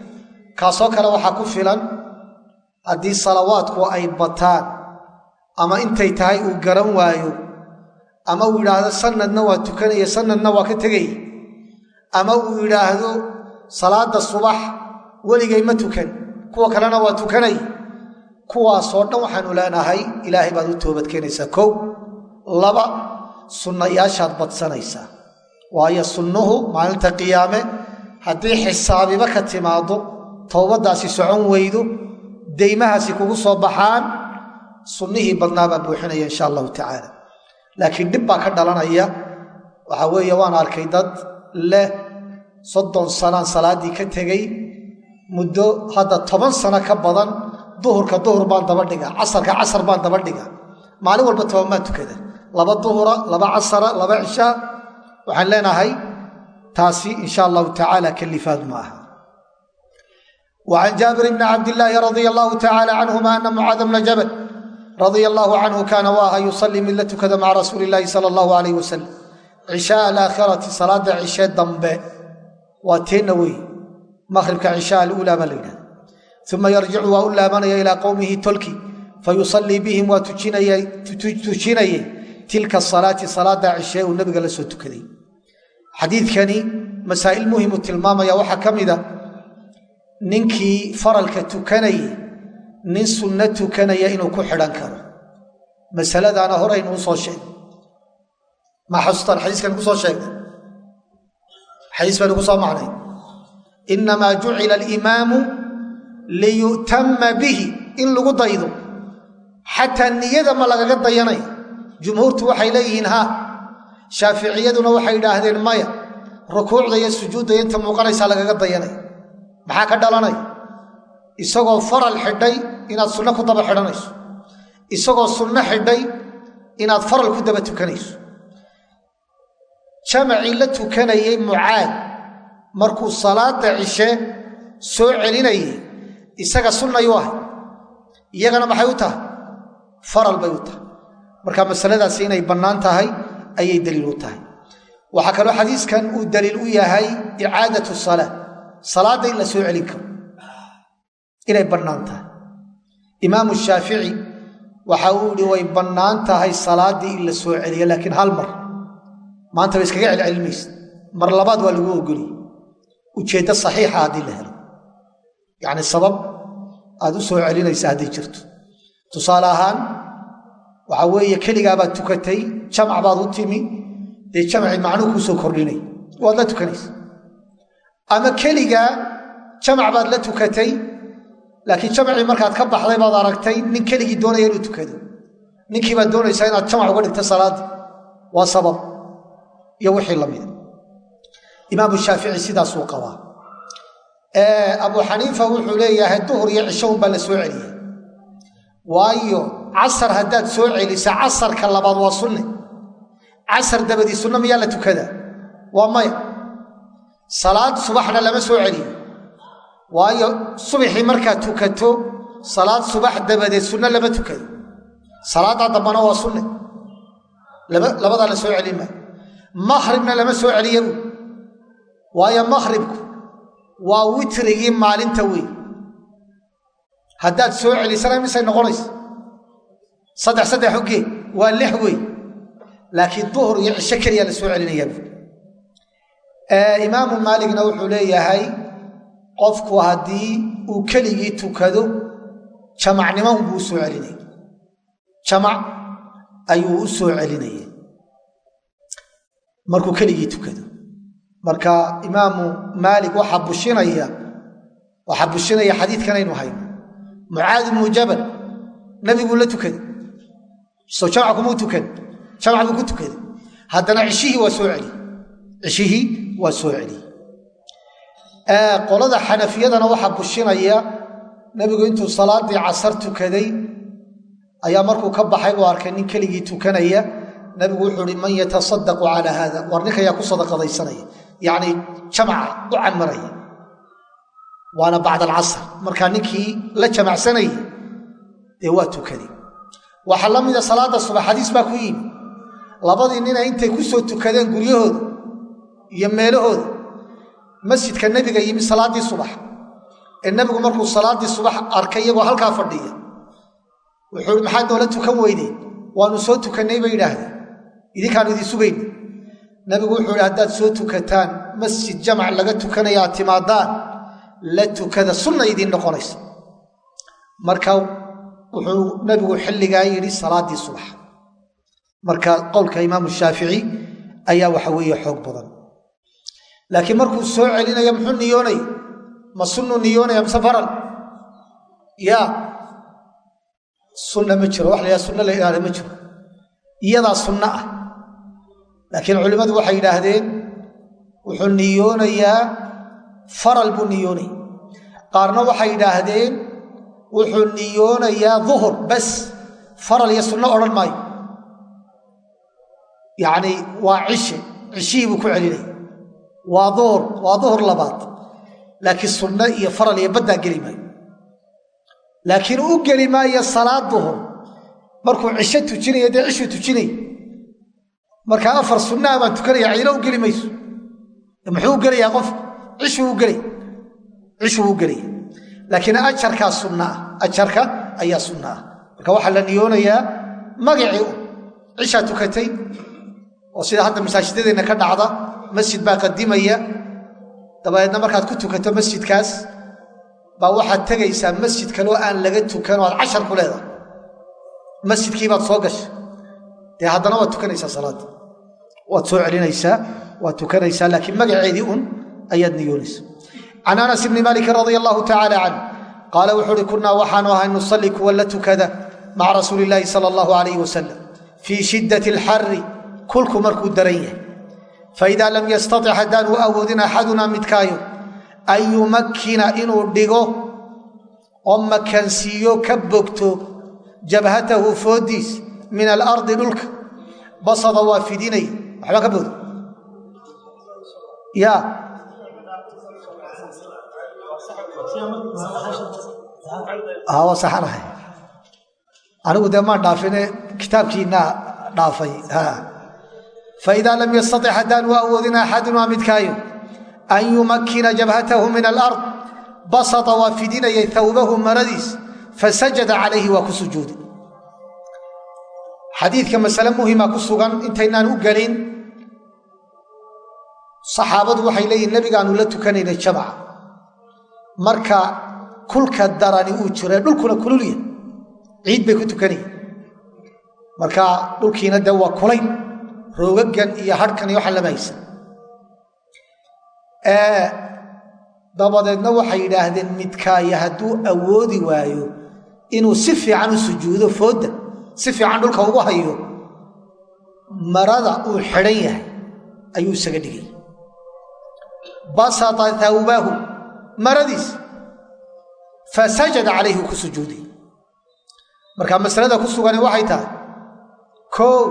Kaasoo kale waxaa ku filan haddii salawaadku ay bataan ama intay tahay uu garan waayo ama uu yidhaahdo sanadna waa tukanaya sanadna waa ka tegaya ama uu yidhaahdo salaada subax weligay ma tukan kuwa kalena waa tukanaya kuwaasoo dhan waxaanu leenahay ilaahay baad u toobadkeenaysaa kow laba sunnayaashaad badsanaysaa waayo sunnuhu maalinta qiyaame haddii xisaabiba ka timaado towbaddaasi socon weydo deymahaasi kugu soo baxaan sunnihii badnaa baa buuxinaya insha allahu tacaala. Laakiin dhib baa ka dhalanaya. Waxaa weeye waan arkay dad leh soddon sanaan salaaddii ka tegey muddo hadda toban sano ka badan duhurka duhur baan daba dhiga casarka casar baan daba dhiga maalin walba toban baan tukada laba duhura laba casara laba cishaa waxaan leenahay taasi insha allahu tacaala kalifaad ma aha وعن جابر بن عبد الله رضي الله تعالى عنهما أن معاذ بن جبل رضي الله عنه كان waaha يصلي mid la tukada mca rasuuli الlahi salى الlahu عalayh wasalam cishaء alaakhirati salaada cishe dambe waa teenna wey maqhribka cishaء alulaa baa la yidhahda uma yarjicu waa u laabanaya tilka salaati salaada cishe uu nabiga la soo tukaday. Xadiidkani masaa'il muhimu tilmaamaya waxaa ka mida ninkii faralka tukanayay nin sunno tukanaya inuu ku xidhan karo. Masaladaana horaynu u soo sheegay ma xasuustaan xadiiskan ku soo xadiis baynu ku macnay. Innamaa jucila alimaamu liyu'tama bihi in lagu daydo xataa niyada ma lagaga dayanaya jumhuurtu waxay leeyihiin haa shaaficiyaduna waxay idhaahdeen maya rukuucda iyo sujuudda inta muuqanaysaa lagaga dayanaya maxaa ka dhalanaya isagoo faral xidhay inaad sunno ku daba xidhanayso. Isagoo sunno xidhay inaad faral ku daba tukanayso. Jamacii la tukanayay mucaad markuu salaada cishe soo celinayay isaga sunnay u ahay. Iyagana maxay u tahay? Faral bay u tahay marka masaladaasi inay bannaan tahay ayay daliil u tahay. Waxaa kaloo xadiiskan uu daliil u yahay icaadatu salaa salaadda in la soo celin karo. Inay bannaan tahay. Imaamu shaafici waxa uu yihi way bannaan tahay salaaddii in la soo celiyo laakiin hal mar. Maanta iskaga celcelinmaysa mar labaad waa lagu ogoliyey ujeeddo saxiixa haddii la helo. Yacni sabab aad u soo celinaysa hadday jirto. Tusaale ahaan waxaa weeye keligaabaad tukatay jamac baad u timi dee jamacii macnuu kuu soo kordhinay waad la tukanaysa ama keligaa jamac baad la tukatay laakiin jamacii markaad ka baxday baad aragtay nin keligii doonaya inuu tukado ninkii baad doonaysaa inaad jamac uga dhigta salaadda waa sabab iyo wixii la mida imaamu shaafici sidaasuu qabaa abu xaniifa wuxuu leeyahay duhur iyo cisho un baa la soo celiya waayo casar haddaad soo celisa casarka labaad waa sunne casar dabadii sunno miyaa la tukadaa? Waa maya. Salaad subaxna lama soo celiyo. Waayo subaxii markaad tukato salaad subax dabadeed sunno lama tukado. Salaaddaa dambana waa sunne labadaa la soo celin maayo makhribna lama soo celiyabu waayo makhribku waa witrigii maalinta wey haddaad soo celisana misay noqonaysa saddex saddex ogee waa lix wey. Laakiin duhur iyo cisho keliyaa la soo celinayaa imaamu maaligna wuxuu leeyahay qofku haddii uu keligii tukado jamacniman buu u soo celinaya jamac ayuu u soo celinaya markuu keligii tukado. Marka imaamu maalig waxaa bushinaya waxaa bushinaya xadiidkanaynu hayno. Mucaad ibnu jabal nabiguu la tukaday soo jamc kumuu tukan jamc buu ku tukaday haddana cishihii waa soo celiyey. Cishihii waa soo celiyey. Qolada xanafiyadana waxaa bushinaya nebigu intuu salaaddii casar tukaday ayaa markuu ka baxay buu arkay nin keligii tukanaya. Nabigu wuxuu uhi man yatasadaqu calaa haada war ninkayaa ku sadaqadaysanaya. Yacnii jamaca u canmaraya waana bacd alcasr markaa ninkii la jamacsanayay dee waa tukaday waxaa la mida salaadda subax xadiis baa ku yimi labadii nina intay ku soo tukadeen guryahooda iyo meelahooda masjidka nebiga yimi salaaddii subax. Ee nebigu markuu salaaddii subax arkay iyagoo halkaa fadhiya wuxuu maxaad noola tukan weydeen? Waanu soo tukannay bay yidhaahdeen. Idinkaanu idin sugayna nebigu wuxuu ihi haddaad soo tukataan masjid jamac laga tukanaya aad timaadaan la tukada sunna idiin noqonaysa. Marka wuxuu nebigu xilligaa yidhi salaaddii subax. Marka qowlka imaamu shaafici ayaa waxa weeye xoog badan. Laakiin markuu soo celinaya muxuu niyoonaya ma sunnuu niyoonaya mise faral? Ya sunna ma jiro. Wax la yhaha sunna la idhahda ma jiro. Iyadaa sunno ah. Laakiin culimmadu waxay yidhaahdeen wuxuu niyoonayaa faral buu niyoonaya qaarna waxay yidhaahdeen wuxuu niyoonayaa duhur bas faral iyo sunno odhan maayo. Yacnii waa cishe cishihii buu ku celinaya waa duhur waa duhur labaad. Laakiin sunno iyo faral iyo baddaa geli maayo. Laakiin u geli maayo salaad duhur. Markuu cisho tujinaya dee cishuu tujinaya markaa afar sunnaa baan tukanaya ciilo u geli mayso. Muxuu u gelayaa qof? Cishuu u gelay. Cishuu u gelaya laakiin ajarkaa sunna ah ajarka ayaa sunna ah marka waxaa la niyoonayaa magacii cishaa tukatay oo sida hadda masaajidadeenna ka dhacda masjid baa qadimaya dabadeedna markaad ku tukato masjidkaas baa waxaad tegaysaa masjid kaloo aan laga tukan oo aad cashar ku leedahay. Masjidkiibaad soo gashay. Dee haddana waad tukanaysaa salaadda waad soo celinaysaa waad tukanaysaa laakiin magaceedii un ayaad niyoonaysa can anas ibni maalikin radia allahu tacaala canh qaala wuxuu uhi kunnaa waxaanu ahay nusalli kuwa la tukada maca rasuuli illaahi sala allahu alayh wasalam fii shiddati alxarri kulku markuu daran yahay faidaa lam yastatic haddaanu awoodin axadunaa midkaayo an yumakkina inuu dhigo oo makansiiyo ka bogto jabhatahu foodiis min alardi dhulka basada waa fidinaya waxbaa ka ya waa saxanahay. Anigu dee maan dhaafine kitaabkiinaa dhaafay faidaa lam yastatic haddaanu awoodin axadunaa midkaayo. An yumakkina jabhatahu min alard basata waa fidinayay thawbahu maradiis fasajada calayhi waa ku sujuuday xadiidka masale muhima ku sugan intaynaan u gelin saxaabadu waxay leeyihiin nebigaanu la tukanaynay jamaca marka kulka darani uu jiro dhulkuna kululya ciid bay ku tukanayeen marka dhulkiina dee waa kulayn roogagan iyo hadhkan iyo waxaan lama haysan dabadeedna waxay yidhaahdeen midkaaya hadduu awoodi waayo inuu si fiican u sujuudo foodda si fiican dhulka ugu hayo marada uu xidhan yahay ayuu isaga dhigay. Basata thawbahu maradiis. Fasajada calayhi uu ku sujuuday marka masalada ku sugani waxay tahay koow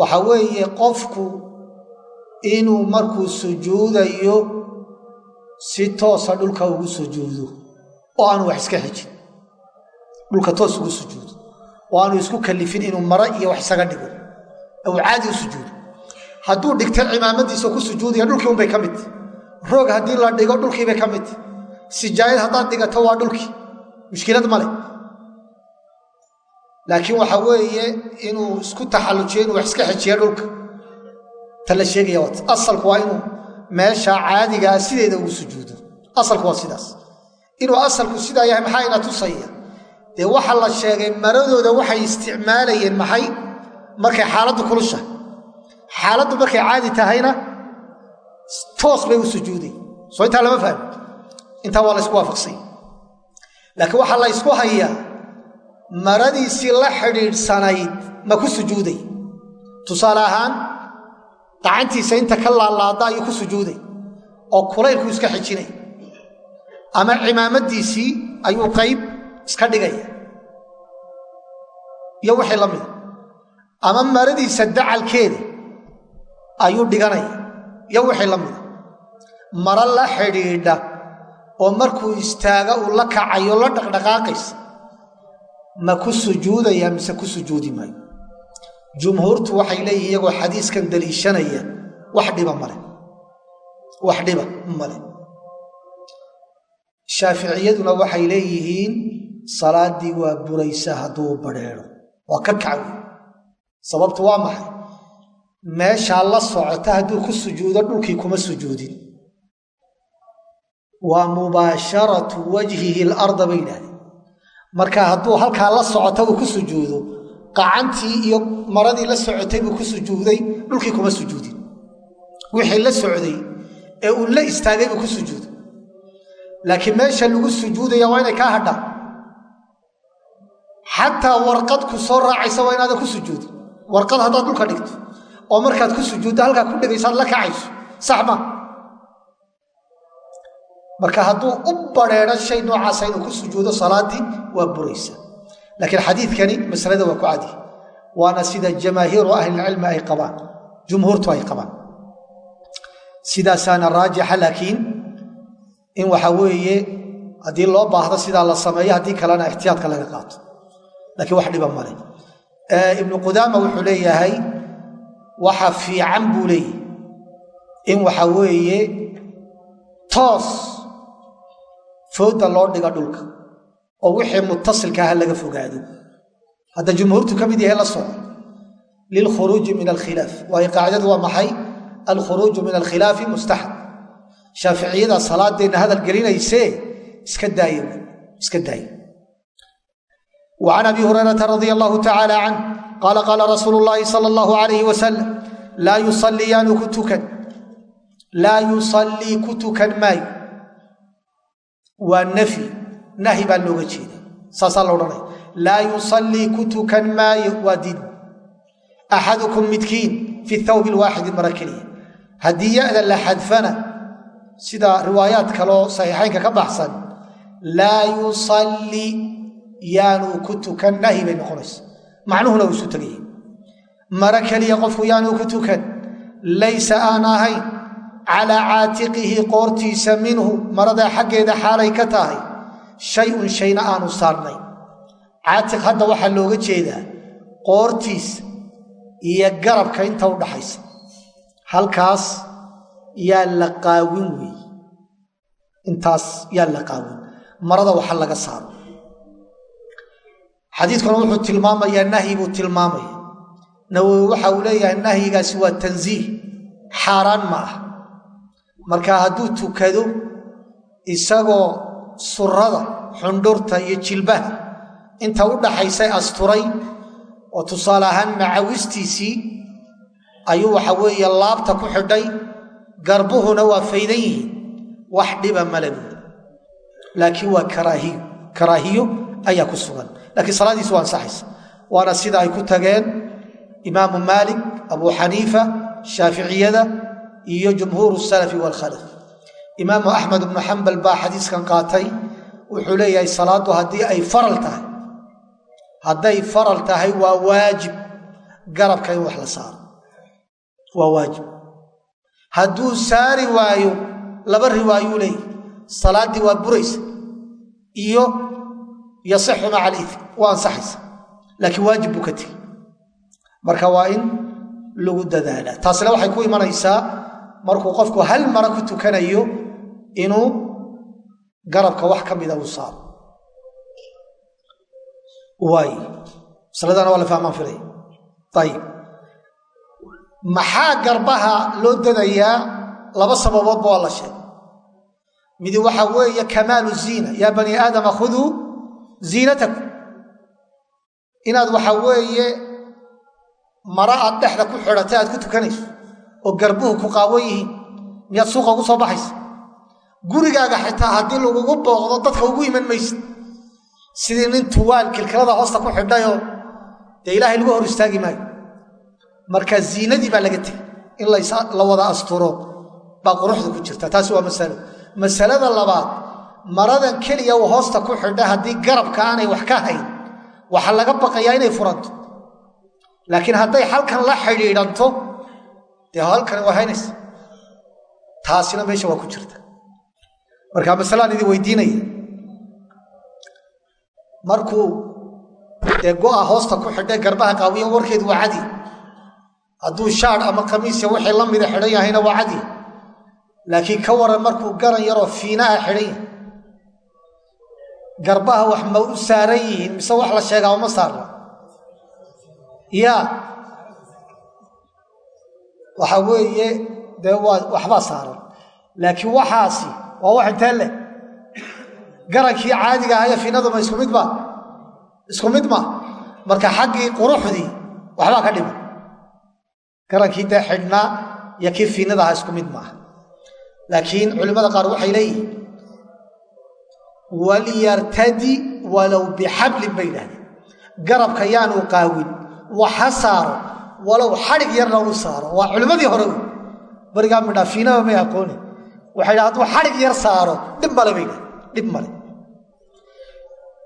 waxa weeye qofku inuu markuu sujuudayo si toosa dhulka ugu sujuudo oo aanu wax iska xijin dhulka toos ugu sujuudo oo aanu isku kallifin inuu mara iyo wax isaga dhigo. Uu caadi u sujuudo. Hadduu dhigta cimaamadiisa ku sujuudaya dhulkii unbay ka midta roog haddii la dhigo dhulkiibay ka midta sijaayad haddaad dhigato waa dhulkii mushkilad male laakiin waxa weeye inuu isku taxallujiyo inuu wax iska xijiya dhulka ta la sheegaya wat asalku waa inuu meesha caadigaa sideeda ugu sujuudo. Asalku waa sidaas. Inuu asalku sidaa yahay maxaa ina tusaya? Dee waxa la sheegay maradooda waxay isticmaalayeen maxay? Markay xaaladdu kulusha. Xaaladdu markay caadi tahayna toos bay u sujuuday. Soo intaa lama fahmi intaa waa la ysku waafaqsanya laakiin waxaa la ysku hayaa maradiisii la xidhiidhsanayd ma ku sujuuday. Tusaale ahaan gacantiisa inta ka laalaada ayuu ku sujuuday oo kulaylku iska xijinay. Ama cimaamadiisii ayuu qayb iska dhigaya iyo wixii la mida ama maradiisa dacalkeeda ayuu dhiganaya iyo wixii la mida maro la xidhiidha oo markuu istaaga uu la kacayo la dhaqdhaqaaqaysa ma ku sujuudaya mise ku sujuudi maayo? Jumhuurtu waxay leeyihiin iyagoo xadiiskan daliishanaya wax dhiba male wax dhiba male shaaficiyaduna waxay leeyihiin salaaddii waa buraysa hadduu badrheero waa ka kac wey sababtu waa maxay meeshaa la socota hadduu ku sujuudo dhulkii kuma sujuudin. Waa mubaasharatu wajhihi larda bay yidhahdeen. Marka hadduu halkaa la socota uu ku sujuudo qacantii iyo maradii la socotay buu ku sujuuday dhulkii kuma sujuudin. Wixii la socday ee uu la istaagay buu ku sujuuday. Laakiin meesha lagu sujuudaya waa inay kaa hadhaan xataa warqad ku soo raacaysa waa inaadan ku sujuudin. Warqad haddaad dhulka dhigto oo markaad ku sujuuddo halkaa ku dhegayso aad la kacayso sax ma. Marka hadduu u badrheedho shay noocaasa inuu ku sujuudo salaaddii waa buraysa. Laakiin xadiidkani masalada waa ku cadi waana sida jamaahiiru ahlilcilmi ay qabaan jumhuurtu ay qabaan. Sidaasaana raajixa laakiin in waxa weeye haddii loo baahdo sidaa la sameeyo haddii kalena ixtiyaadka laga qaato. Laakiin wax dhiba male ibnu qudaama wuxuu leeyahay waxa fiican buu leeyahay. In waxa weeye toos fooda loo dhiga dhulka oo wixii mutasilka aha laga fogaado. Hadda jumhuurtu ka mid yahay la soco lilkhuruuji min alkhilaaf. Waayo qaacidadu waa maxay? Alkhuruuju min alkhilaafi mustaxab shaaficiyada salaadeenna hadal gelinaysee? Iska daaya iska daaya wa can abi hurayrata radia allahu tacaala canh qaala qaala rasuulu llaahi sala allahu alayhi wasalam laa yusalliyaanu ku tukan laa yusallii ku tukan maayo waa nafyi nahyi baa looga jeeda saasaa la odhanaya laa yusallii ku tukan maayo waa diid axadukum midkiin fi thawbi lwaaxidi mara keliya haddii ya'da la xadfana sida riwaayaad kaloo saxiixaynka ka baxsan laa yusalli yaanuu ku tukan nahyi bay noqonaysa macnuhuna uu isu tegaya mara keliya qofku yaanuu ku tukan laysa aan ahayn calaa caatiqihi qoortiisa minhu maradaa xaggeeda xaalay ka tahay shay-un shayna aanu saarnayn caatiq hadda waxaa looga jeedaa qoortiisa iyo garabka inta u dhaxaysa. Halkaas yaa la qaawin weeye intaas yaa la qaawin. Marada waxa laga saaro xadiidkuna wuxuu tilmaamayaa nahyi buu tilmaamaya. Nawowi waxa uu leeyahay nahyigaasi waa tansiih xaaraan ma ah. Marka hadduu tukado isagoo surada xundhurta iyo jilbaha inta u dhaxaysay asturay oo tusaale ahaan macawistiisii ayuu waxa weeye laabta ku xidhay garbuhuna waa faydan yihiin. Wax dhiba male buuri laakiin waa karaahiyo karaahiyo ayaa ku sugan laakiin salaadiisu waa ansaxaysa waana sida ay ku tageen imaamu maalik abuu xaniifa shaaficiyada iyo jumhuuru salafi waalkhalaf imaamu axmed ibnu xambal baa xadiiskan qaatay. Wuxuu leeyahay salaaddu haddii ay faral tahay hadday faral tahay waa waajib. Garabka in wax la saaro. Waa waajib. Hadduu saari waayo laba riwaayuu leeyahy salaaddii waa buraysa iyo yasixu maca aliim waa ansaxaysa. Laakiin waajib buu ka tegi marka waa in lagu dadaalaa taasina waxay ku imanaysaa markuu qofku hal mara ku tukanayo inuu garabka wax ka mida uu saaro. Waay. Masaladana waa la fahmaan filay ayib maxaa garbaha loo dadayaa? Laba sababoodba waa la sheegay. Midi waxaa weeye kamaalu ziina. Yaa bani aadama ziinatakum inaad waxaa weeye mara aad dhexda ku xidhatay aad ku tukanayso oo garbuhu ku qaawan yihiin miyaad suuqa ugu soo baxaysa. Gurigaaga xitaa haddii lagugu booqdo dadka ugu iman maysid sidii nin tuwaal kilkilada hoosta ku xidhayoo dee ilaahay lagu hor istaagi maayo. Marka ziinadii baa laga tegey in la wada asturo baa quruxda ku jirta. Taasi waa masalo. Masalada labaad maradan keliya uu hoosta ku xidha haddii garabka aanay wax ka hayn. Waxaa laga baqayaa inay furanto. Laakiin hadday halkan la xidhiidhanto dee halkani waa haynaysa. Taasina meesha waa ku jirta. Marka masalaan idin weydiinaya. Markuu dee go'a hoosta ku xidhe garbaha qaawiyan warkeedu waa cadi. Hadduu shaad ama kamiisya wixii la mida xidhan yahayna waa cadi. Laakiin ka waran markuu garan yaroo fiinaha xidhan yahay garbaha wax ma u saaran yihiin mise wax la sheegaa uma saarna ya waxa weeye dee waxbaa saaran. Laakiin waxaasi waa wax intee leh? Garankii caadiga ahaya fiinaduma isku mid ma? Isku mid ma. Marka xaggii quruxdii waxbaa ka dhiman garankii dee xidhnaa iyo kii fiinada aha isku mid maaha. Laakiin culimmada qaar waxay leeyihiin walyartadi walow bixablin bay yidhahdeen garabka yaanu qaawin wax ha saaro walow xadhig yarna u saaro waa culimmadii hore wey barigaa midhaa fiinaba may aqooni waxay dha hadduu xadhig yar saaro dhib male bay dhah dhib male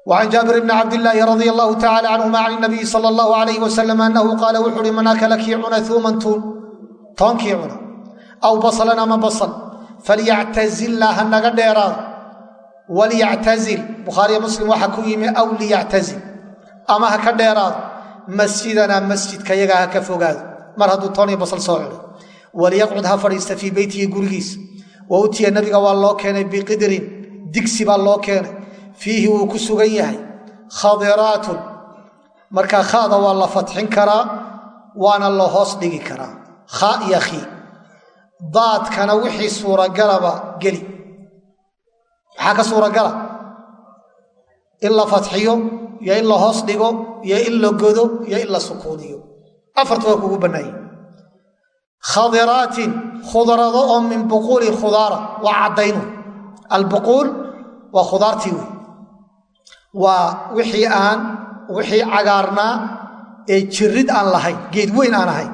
وعن جابر بن عبد الله رضي الله تعالى عنهما عن النبي صلى الله عليه وسلم أنه قال وxuui من أكل kii cuna ثuuman tuun toonkii cuna أو baصلا ama baصل فalyactazilna ha naga dheeraado walyactazil bukhaariyo muslim waxaa ku yimi aw liyactazil ama ha ka dheeraado masjidanaa masjidka yaga ha ka fogaado mar hadduu toon iyo basal soo cunay waliyaqcud ha fadhiista fii beytihi gurigiisa wa utiya nabiga waa loo keenay biqidrin digsi baa loo keenay fiihi wuu ku sugan yahay khadiraatun markaa khada waa la fatxin karaa waana la hoos dhigi karaa kha iyo daadkana wixii suuragalaba geli maxaa ka suuragala? In la fatxiyo iyo in la hoos dhigo iyo in la godo iyo in la sukuuniyo. Afartu waa kugu bannaanye khadiraatin khudrado oo min buquuli khudaara waa caddaynu albuquul waa khudaartii wey waa wixii aan wixii cagaarnaa ee jirid aan lahayn geed weyn aan ahayn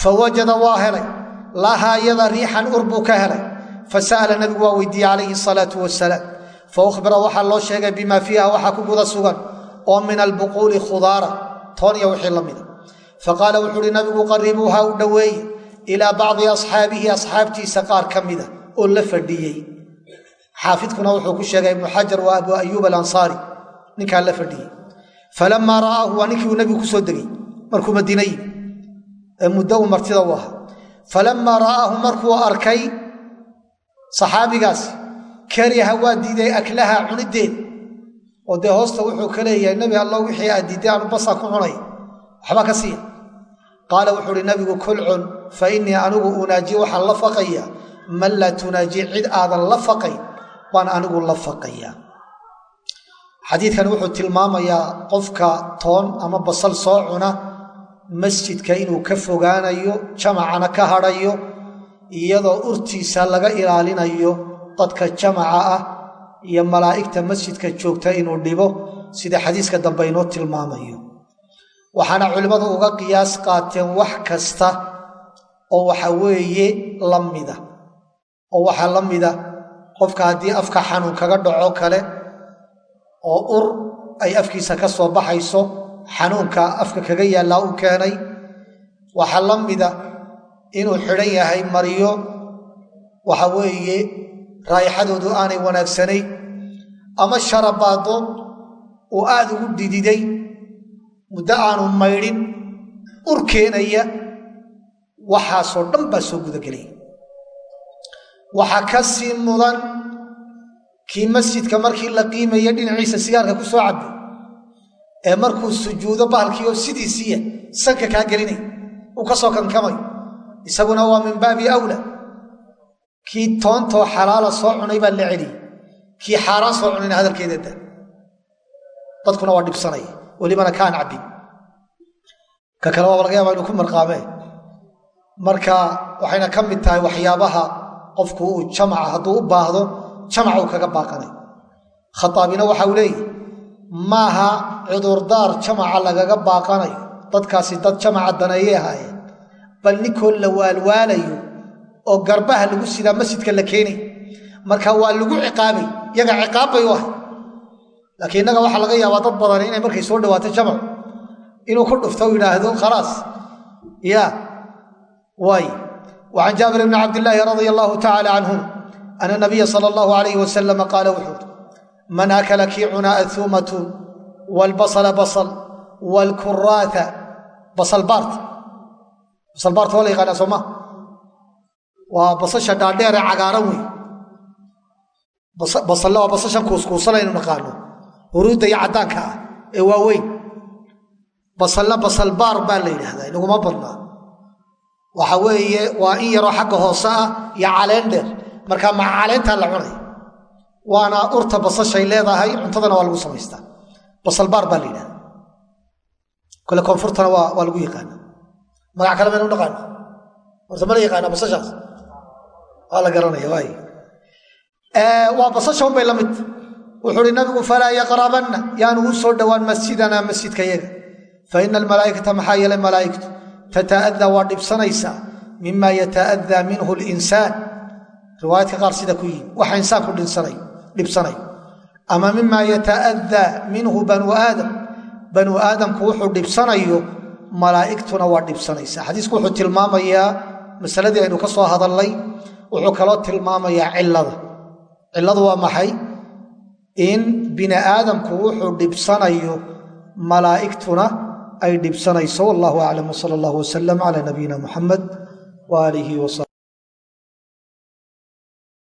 fa wajada waa helay. Lahaa yada riixan ur buu ka helay fasa'ala nabigu waa weydiiyey calayhi salaatu wasalaam. Fa ukhbira waxaa loo sheegay bimaa fiiha waxaa ku guda sugan oo min albuquuli khudaara toon wixii la mida faqaala wuxuu uhi nabigu qaribuuha u dhoweeye ilaa bacdi asxaabihi asxaabtiisa qaar ka mida oo la fadhiyey. Xaafidkuna wuxuu ku sheegay ibnu xajar waa abu ayuub alansaari ninkaa la fadhiyey. Falamaa ra'aahu waa ninkii uu nebigu ku soo degey markuu madiina yimi ee muddo uu martida u ahaa. Falamaa ra'aahu markuu arkay saxaabigaasi kariha waa diiday aklaha cunideeda oo dee hoosta wuxuu ka leeyahay nebi allo wixii aad diidday aanu basaa ku cunay. Waxba ka siiya qaala wuxuu uhi nabigu kul cun fa innii anigu unaaji waxaan la faqaya. Man laa tunaaji cid aadan la faqayn baan anigu la xadiidkan wuxuu tilmaamayaa qofka toon ama basal soo cuna masjidka inuu ka fogaanayo jamacana ka hadhayo iyadoo urtiisa laga ilaalinayo dadka jamaca ah iyo malaa'igta masjidka joogta inuu dhibo sida xadiiska dambe inoo tilmaamayo. Waxaana culimmadu uga qiyaas qaateen wax kasta oo waxa weeye la mida oo waxaa la mida qofka haddii afka xanuun kaga dhaco kale oo ur ay afkiisa ka soo baxayso xanuunka afka kaga yaallaa u keenay waxaa la mida inuu xidhan yahay maryo waxa weeye raayixadoodu aanay wanaagsanayn. Ama sharabaado uu aad ugu dididay muddo aanu maydhin ur keenaya waxaasoo dhan baa soo gudagelaya waxaa ka sii mudan kii masjidka markii la qiimaya dhinaciisa sigaarka ku soo cabay ee markuu sujuudo bahalkii oo sidiisiiya sanka kaa gelinay uu ka soo kankamayo isaguna waa min baabi awla. Kii toontoo xalaala soo cunay baa la celiyey. Kii xaaraan soo cunayna hadalkeeda da dadkuna waa dhibsanaya welibana kaan cabbin. Ka kale waaba laga yaaba inuu ku marqaamee marka waxayna ka mid tahay waxyaabaha qofku uu jamaca hadduu u baahdo jamac uu kaga baaqanay. Khaaabina waxa uu leeyahy maaha cudurdaar jamaca lagaga baaqanayo. Dadkaasi dad jamaca daneeyey ahaayeen bal ninkoo la waalwaalayo oo garbaha lagu sidaa masjidka la keenay marka waa lagu ciqaabay yaga ciqaab bay u ahay laakiin innaga waxaa laga yaabaa dad badan inay markay soo dhawaato jamacu inuu ku dhufto u yidhaahdo khalaas ya waay wa can jaabir bni cabdillaahi radia allahu tacala canhuma ana nabiya sala allahu alayh wasalama qaala wuxuu uri man akala kii cunaa ahuumatun waalbasala basal waalkuraata basalbaarta la yaqaanaa soo maa waa basasha dhaadheer ee cagaaran wey basalle waa basashan kuuskuusanaynu naqaano huruudda iyo caddaanka ah ee waaweyn. Basalle basalbaar baa la yidhaahdaa inaguma badnaa waxa weeye waa in yaroo xagga hoose ah iyo caleen dheer. Markaa maca caleentaa la cunay waana urta basashay leedahay cuntadana waa lagu samaystaa. Basalbaar baa la yidhahda kole koonfurtana waa lagu yaqaana magac kale maynu dhaqaana horta ma la yaqaana basashaas? Waa la garanaya waay waa basasha unbay la mid. Wuxuu uhi nabigu falaa yaqrabanna. Yaanu u soo dhowaan masjidanaa masjidka yaga fa ina almalaa'ikata maxaa yeelay malaa'igtu tata'adaa waa dhibsanaysaa mima yata'adaa minhu linsaan riwaayaadka qaar sida ku yihiin waxa insaanku dhibsanayo ama mima yata'adaa minhu banuu aadam. Banuu aadamku wuxuu dhibsanayo malaa'igtuna waa dhibsanaysaa. Xadiisku wuxuu tilmaamayaa masaladii aynu ka soo hadalnay wuxuu kaloo tilmaamayaa cilada cilladu waa maxay? In bini aadamku wuxuu dhibsanayo malaa'igtuna ay dhibsanayso. Wallahu aclam wsala allah wasalam cala nabiyina muxamed waaalihi wasaxbi